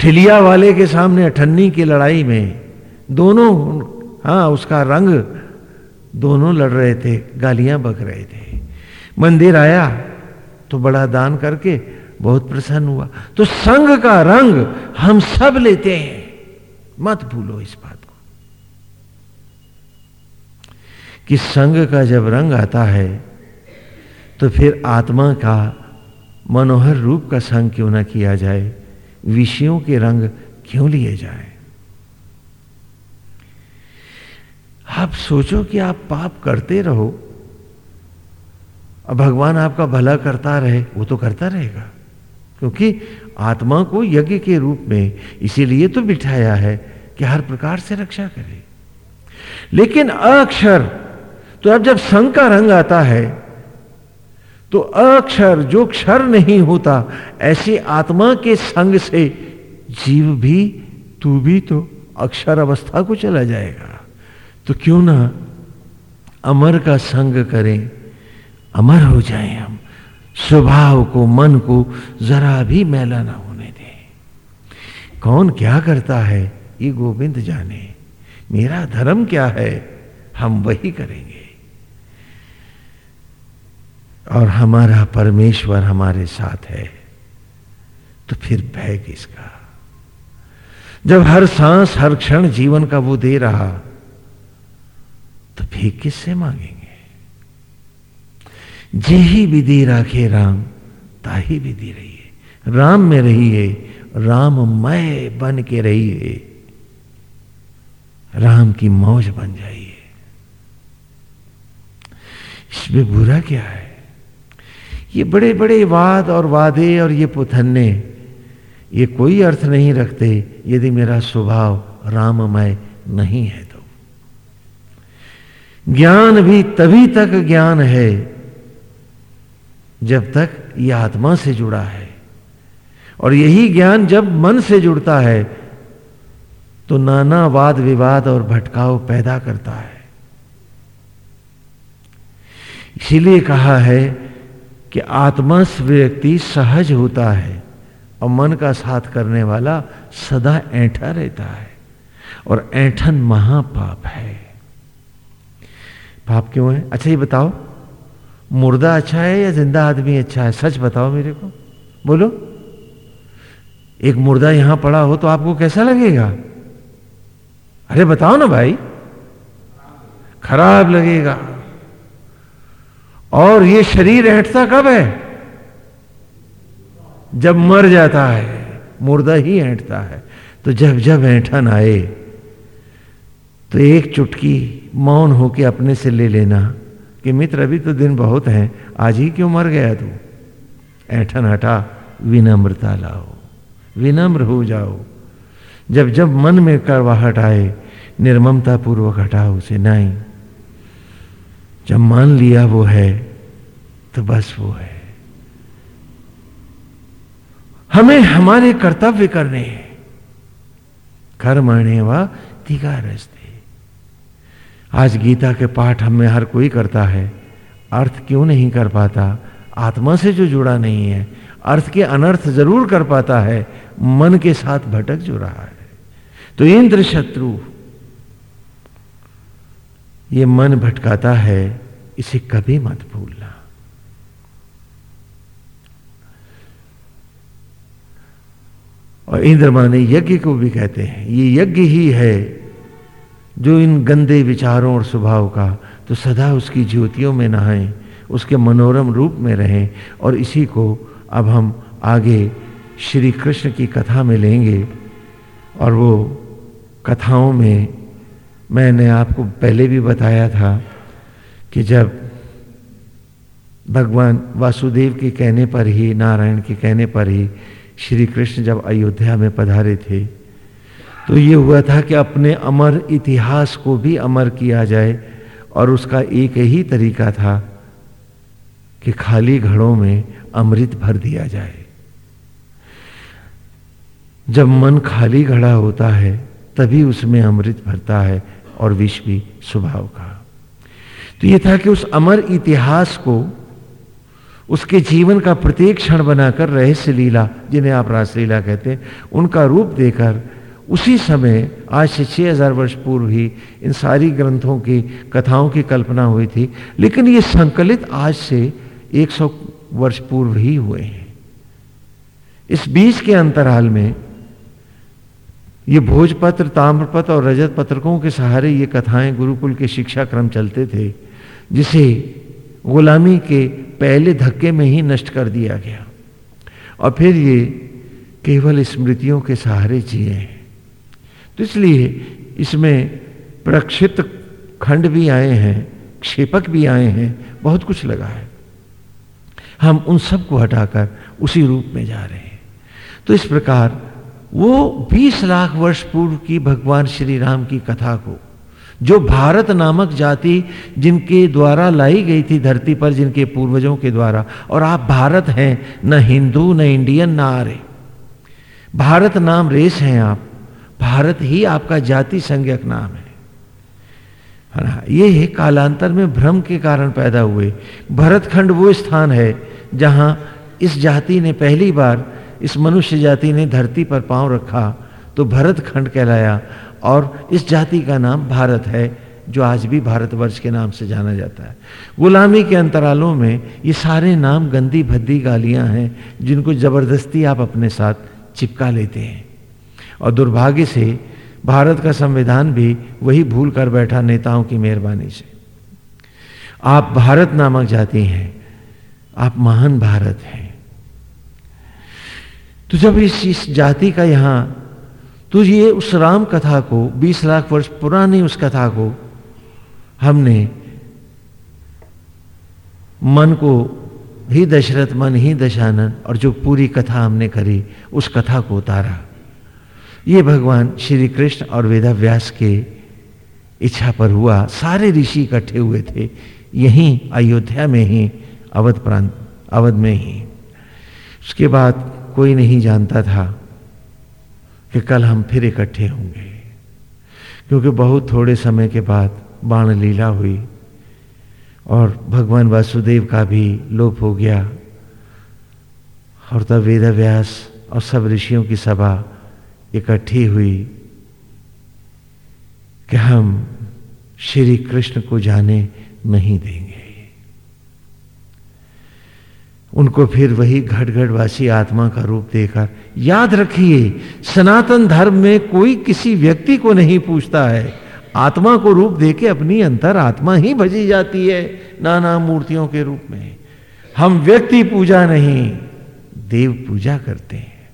ठिलिया वाले के सामने अठन्नी की लड़ाई में दोनों हाँ उसका रंग, दोनों लड़ रहे थे, गालियाँ बक रहे थे। मंदिर आया तो बड़ा दान करके बहुत प्रसन्न हुआ। तो संग का रंग हम सब लेते हैं। मत भूलो इस बात को। कि संग का जब रंग आता है तो फिर आत्मा का मनोहर रूप का संग क्यों ना किया जाए? विषयों के रंग क्यों लिए जाए? आप सोचो कि आप पाप करते रहो, और भगवान आपका भला करता रहे, वो तो करता रहेगा। क्योंकि आत्मा को यज्ञ के रूप में इसीलिए तो बिठाया है कि हर प्रकार से रक्षा करे। लेकिन अक्षर तो अब जब संघ का रंग आता है तो अक्षर जो क्षर नहीं होता, ऐसी आत्मा के संग से जीव भी, तू भी तो अक्षर अवस्था को चला जाएगा। तो क्यों ना अमर का संग करें, अमर हो जाएँ हम। स्वभाव को, मन को जरा भी मैला ना होने दें। कौन क्या करता है, ये गोविंद जाने। मेरा धर्म क्या है, हम वही करेंगे। और हमारा परमेश्वर हमारे साथ है तो फिर भय किसका? जब हर सांस, हर क्षण जीवन का वो दे रहा तो फिर किससे मांगेंगे? जे ही विधि राखे राम, ताही विधि रहिए। राम में रहिए राममय बन के रहिए। राम की मौज बन जाइए। इसमें बुरा क्या है? ये बड़े बड़े वाद और वादे और ये पुथन्ने, ये कोई अर्थ नहीं रखते, यदि मेरा स्वभाव राममय नहीं है तो। ज्ञान भी तभी तक ज्ञान है, जब तक यह आत्मा से जुड़ा है। और यही ज्ञान जब मन से जुड़ता है तो नाना वाद विवाद और भटकाव पैदा करता है। इसीलिए कहा है कि आत्मा व्यक्ति सहज होता है और मन का साथ करने वाला सदा ऐठा रहता है और ऐठन महापाप है। पाप क्यों है? अच्छा ये बताओ, मुर्दा अच्छा है या ज़िंदा आदमी अच्छा है? सच बताओ मेरे को। बोलो, एक मुर्दा यहाँ पड़ा हो तो आपको कैसा लगेगा? अरे बताओ ना भाई, खराब लगेगा। और ये शरीर ऐठता कब है? जब मर जाता है, मुर्दा ही ऐठता है तो जब जब ऐठन आए तो एक चुटकी मौन होके अपने से ले लेना कि मित्र, अभी तो दिन बहुत हैं, आज ही क्यों मर गया तू? ऐठन हटा, विनम्रता लाओ, विनम्र हो जाओ। जब जब मन में करवाहट आए निर्ममता पूर्वक हटाओ उसे, नहीं। जब मान लिया वो है तो बस वो है। हमें हमारे कर्तव्य करने हैं। कर्मणे व रस्ते। आज गीता के पाठ हमें हर कोई करता है, अर्थ क्यों नहीं कर पाता? आत्मा से जो जुड़ा नहीं है, अर्थ के अनर्थ ज़रूर कर पाता है, मन के साथ भटक जो रहा है। तो इंद्र शत्रु ये मन भटकाता है, इसे कभी मत भूलना। और इंद्र माने यज्ञ को भी कहते हैं, ये यज्ञ ही है जो इन गंदे विचारों और स्वभाव का तो सदा उसकी ज्योतियों में नहाएँ, उसके मनोरम रूप में रहें, और इसी को अब हम आगे श्री कृष्ण की कथा में लेंगे, और वो कथाओं में मैंने आपको पहले भी बताया था कि जब भगवान वासुदेव के कहने पर ही, नारायण के कहने पर ही श्री कृष्ण जब अयोध्या में पधारे थे तो ये हुआ था कि अपने अमर इतिहास को भी अमर किया जाए और उसका एक ही तरीका था कि खाली घड़ों में अमृत भर दिया जाए। जब मन खाली घड़ा होता है, तभी उसमें अमृत भरता है। और विष भी स्वभाव का। तो यह था कि उस अमर इतिहास को, उसके जीवन का प्रत्येक क्षण बनाकर रहस्य लीला, जिन्हें आप रासलीला कहते हैं, उनका रूप देकर उसी समय, आज से 6000 वर्ष पूर्व ही इन सारी ग्रंथों की, कथाओं की कल्पना हुई थी, लेकिन ये संकलित आज से 100 वर्ष पूर्व ही हुए हैं। इस बीच के अंतराल में ये भोजपत्र, ताम्रपत्र और रजत पत्रकों के सहारे ये कथाएँ गुरुकुल के शिक्षा क्रम चलते थे, जिसे गुलामी के पहले धक्के में ही नष्ट कर दिया गया। और फिर ये केवल स्मृतियों के सहारे जिए हैं। तो इसलिए इसमें प्रक्षिप्त खंड भी आए हैं, क्षेपक भी आए हैं, बहुत कुछ लगा है। हम उन सबको हटाकर उसी रूप में जा रहे हैं। तो इस प्रकार वो 20 लाख वर्ष पूर्व की भगवान श्री राम की कथा को, जो भारत नामक जाति जिनके द्वारा लाई गई थी धरती पर, जिनके पूर्वजों के द्वारा, और आप भारत हैं, न हिंदू, न इंडियन, न आर्य। भारत नाम रेस हैं आप, भारत ही आपका जाति संज्ञक नाम है। ये कालांतर में भ्रम के कारण पैदा हुए। भरतखंड वो स्थान है जहाँ इस जाति ने पहली बार इस मनुष्य जाति ने धरती पर पाँव रखा तो भरत खंड कहलाया। और इस जाति का नाम भारत है, जो आज भी भारतवर्ष के नाम से जाना जाता है। गुलामी के अंतरालों में ये सारे नाम गंदी भद्दी गालियाँ हैं, जिनको ज़बरदस्ती आप अपने साथ चिपका लेते हैं। और दुर्भाग्य से भारत का संविधान भी वही भूल कर बैठा नेताओं की मेहरबानी से। आप भारत नामक जाति हैं, आप महान भारत हैं। तो जब इस, इस जाति का यहाँ तो ये उस राम कथा को 20 लाख वर्ष पुरानी उस कथा को हमने मन को ही दशरथ मन ही दशानन और जो पूरी कथा हमने करी उस कथा को उतारा। ये भगवान श्री कृष्ण और वेदाव्यास के इच्छा पर हुआ। सारे ऋषि इकट्ठे हुए थे। यहीं अयोध्या में ही अवध प्रांत अवध में ही। उसके बाद कोई नहीं जानता था कि कल हम फिर इकट्ठे होंगे। क्योंकि बहुत थोड़े समय के बाद बाण लीला हुई और भगवान वासुदेव का भी लोप हो गया और तब वेद व्यास और सब ऋषियों की सभा इकट्ठी हुई कि हम श्री कृष्ण को जाने नहीं देंगे। उनको फिर वही घट घटवासी आत्मा का रूप देकर याद रखिए, सनातन धर्म में कोई किसी व्यक्ति को नहीं पूछता है। आत्मा को रूप देके अपनी अंतर आत्मा ही भजी जाती है नाना मूर्तियों के रूप में। हम व्यक्ति पूजा नहीं, देव पूजा करते हैं।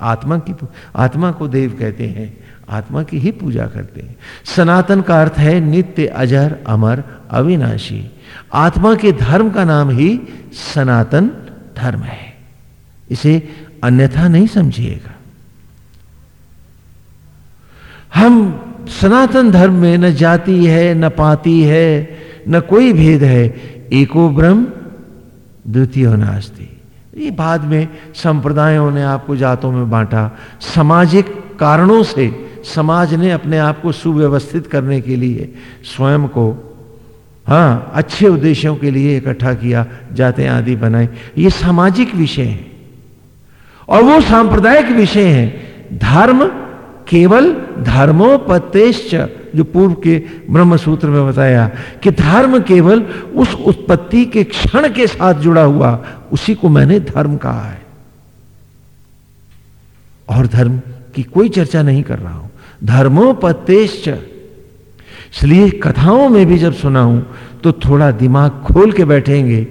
आत्मा की आत्मा को देव कहते हैं, आत्मा की ही पूजा करते हैं। सनातन का अर्थ है नित्य अजर, अमर, अविनाशी। आत्मा के धर्म का नाम ही सनातन धर्म है। इसे अन्यथा नहीं समझिएगा। हम सनातन धर्म में न जाति है, न पाति है, न कोई भेद है। एको ब्रह्म, द्वितीय नास्ती। ये बाद में संप्रदायों ने आपको जातों में बांटा। सामाजिक कारणों से समाज ने अपने आप को सुव्यवस्थित करने के लिए स्वयं को हाँ अच्छे उद्देश्यों के लिए इकट्ठा किया, जाते आदि बनाए। ये सामाजिक विषय है। और वो सांप्रदायिक विषय है। धर्म केवल धर्मोपतेश्च जो पूर्व के ब्रह्म सूत्र में बताया, कि धर्म केवल उस उत्पत्ति के क्षण के साथ जुड़ा हुआ, उसी को मैंने धर्म कहा है। और धर्म की कोई चर्चा नहीं कर रहा हूँ। धर्मोपतेश्च इसलिए कथाओं में भी जब सुना हूँ तो थोड़ा दिमाग खोल के बैठेंगे।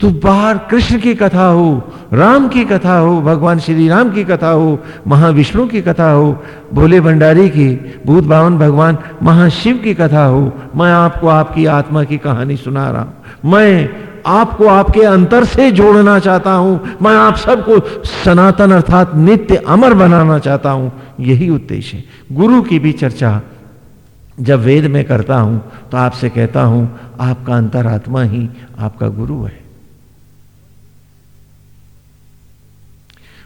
तो बाहर कृष्ण की कथा हो, राम की कथा हो, भगवान श्री राम की कथा हो, महाविष्णु की कथा हो, भोले भंडारी की, भूत भावन भगवान, महाशिव की कथा हो, मैं आपको आपकी आत्मा की कहानी सुना रहा हूँ। मैं आपको आपके अंतर से जोड़ना चाहता हूँ। मैं आप सबको सनातन अर्थात नित्य अमर बनाना चाहता हूँ। यही उद्देश्य है। गुरु की भी चर्चा जब वेद में करता हूँ तो आपसे कहता हूँ, आपका अंतरात्मा ही आपका गुरु है।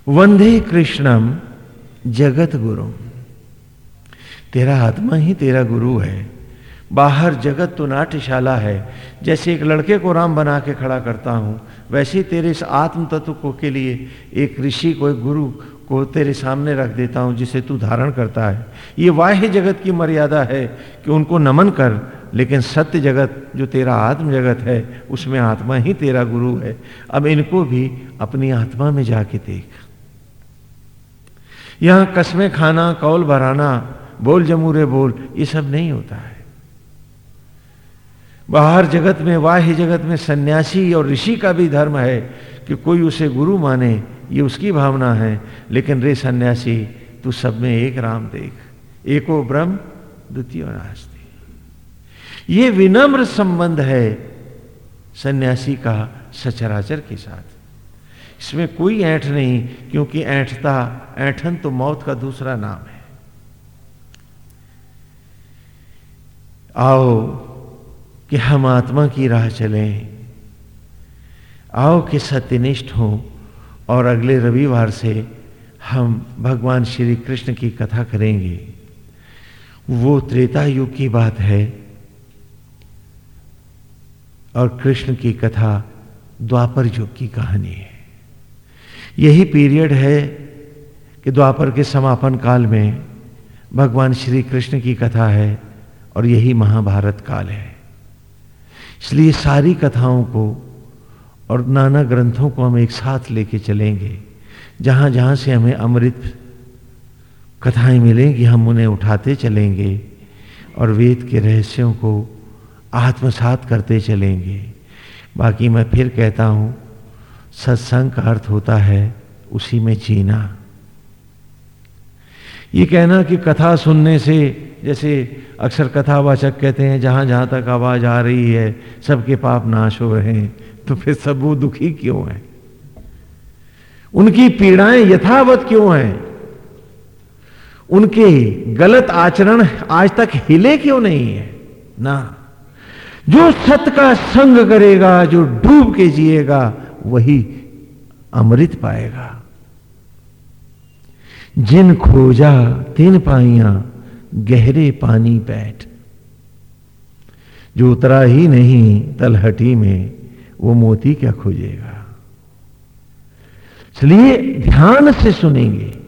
वंदे कृष्णम जगत गुरु। तेरा आत्मा ही तेरा गुरु है। बाहर जगत तो नाट्यशाला है। जैसे एक लड़के को राम बना के खड़ा करता हूँ, वैसे ही तेरे इस आत्म तत्व को के लिए एक ऋषि को एक गुरु को तेरे सामने रख देता हूँ, जिसे तू धारण करता है। ये वाह्य जगत की मर्यादा है कि उनको नमन कर, लेकिन सत्य जगत, जो तेरा आत्म जगत है, उसमें आत्मा ही तेरा गुरु है। अब इनको भी अपनी आत्मा में जाके देख। यहाँ कस्में खाना, कौल भराना, बोल जमूरे बोल, ये सब नहीं होता है। बाहर जगत में वाह्य जगत में सन्यासी और ऋषि का भी धर्म है कि कोई उसे गुरु माने ये उसकी भावना है। लेकिन रे सन्यासी, तू सब में एक राम देख। एको ब्रह्म, द्वितीय नास्ती। ये विनम्र संबंध है सन्यासी का सचराचर के साथ। इसमें कोई ऐठ नहीं, क्योंकि ऐठता, ऐठन तो मौत का दूसरा नाम है। आओ कि हम आत्मा की राह चलें। आओ कि सत्यनिष्ठ हों। और अगले रविवार से हम भगवान श्री कृष्ण की कथा करेंगे। वो त्रेता युग की बात है और कृष्ण की कथा द्वापर युग की कहानी है। यही पीरियड है कि द्वापर के समापन काल में भगवान श्री कृष्ण की कथा है और यही महाभारत काल है। इसलिए सारी कथाओं को और नाना ग्रंथों को हम एक साथ लेके चलेंगे। जहाँ जहाँ से हमें अमृत कथाएँ मिलेंगी, हम उन्हें उठाते चलेंगे और वेद के रहस्यों को आत्मसात करते चलेंगे। बाकी मैं फिर कहता हूँ, सत्संग का अर्थ होता है उसी में जीना। ये कहना कि कथा सुनने से, जैसे अक्सर कथावाचक कहते हैं, जहाँ जहाँ तक आवाज़ आ रही है, सबके पाप नाश हो रहे हैं। तो फिर सब वो दुखी क्यों है? उनकी पीड़ाएँ यथावत क्यों हैं? उनके गलत आचरण आज तक हिले क्यों नहीं है? ना। जो सत का संग करेगा, जो डूब के जिएगा, वही अमृत पाएगा। जिन खोजा, तीन पाइया, गहरे पानी बैठ जो उतरा ही नहीं तलहटी में वो मोती क्या खोजेगा? इसलिए ध्यान से सुनेंगे।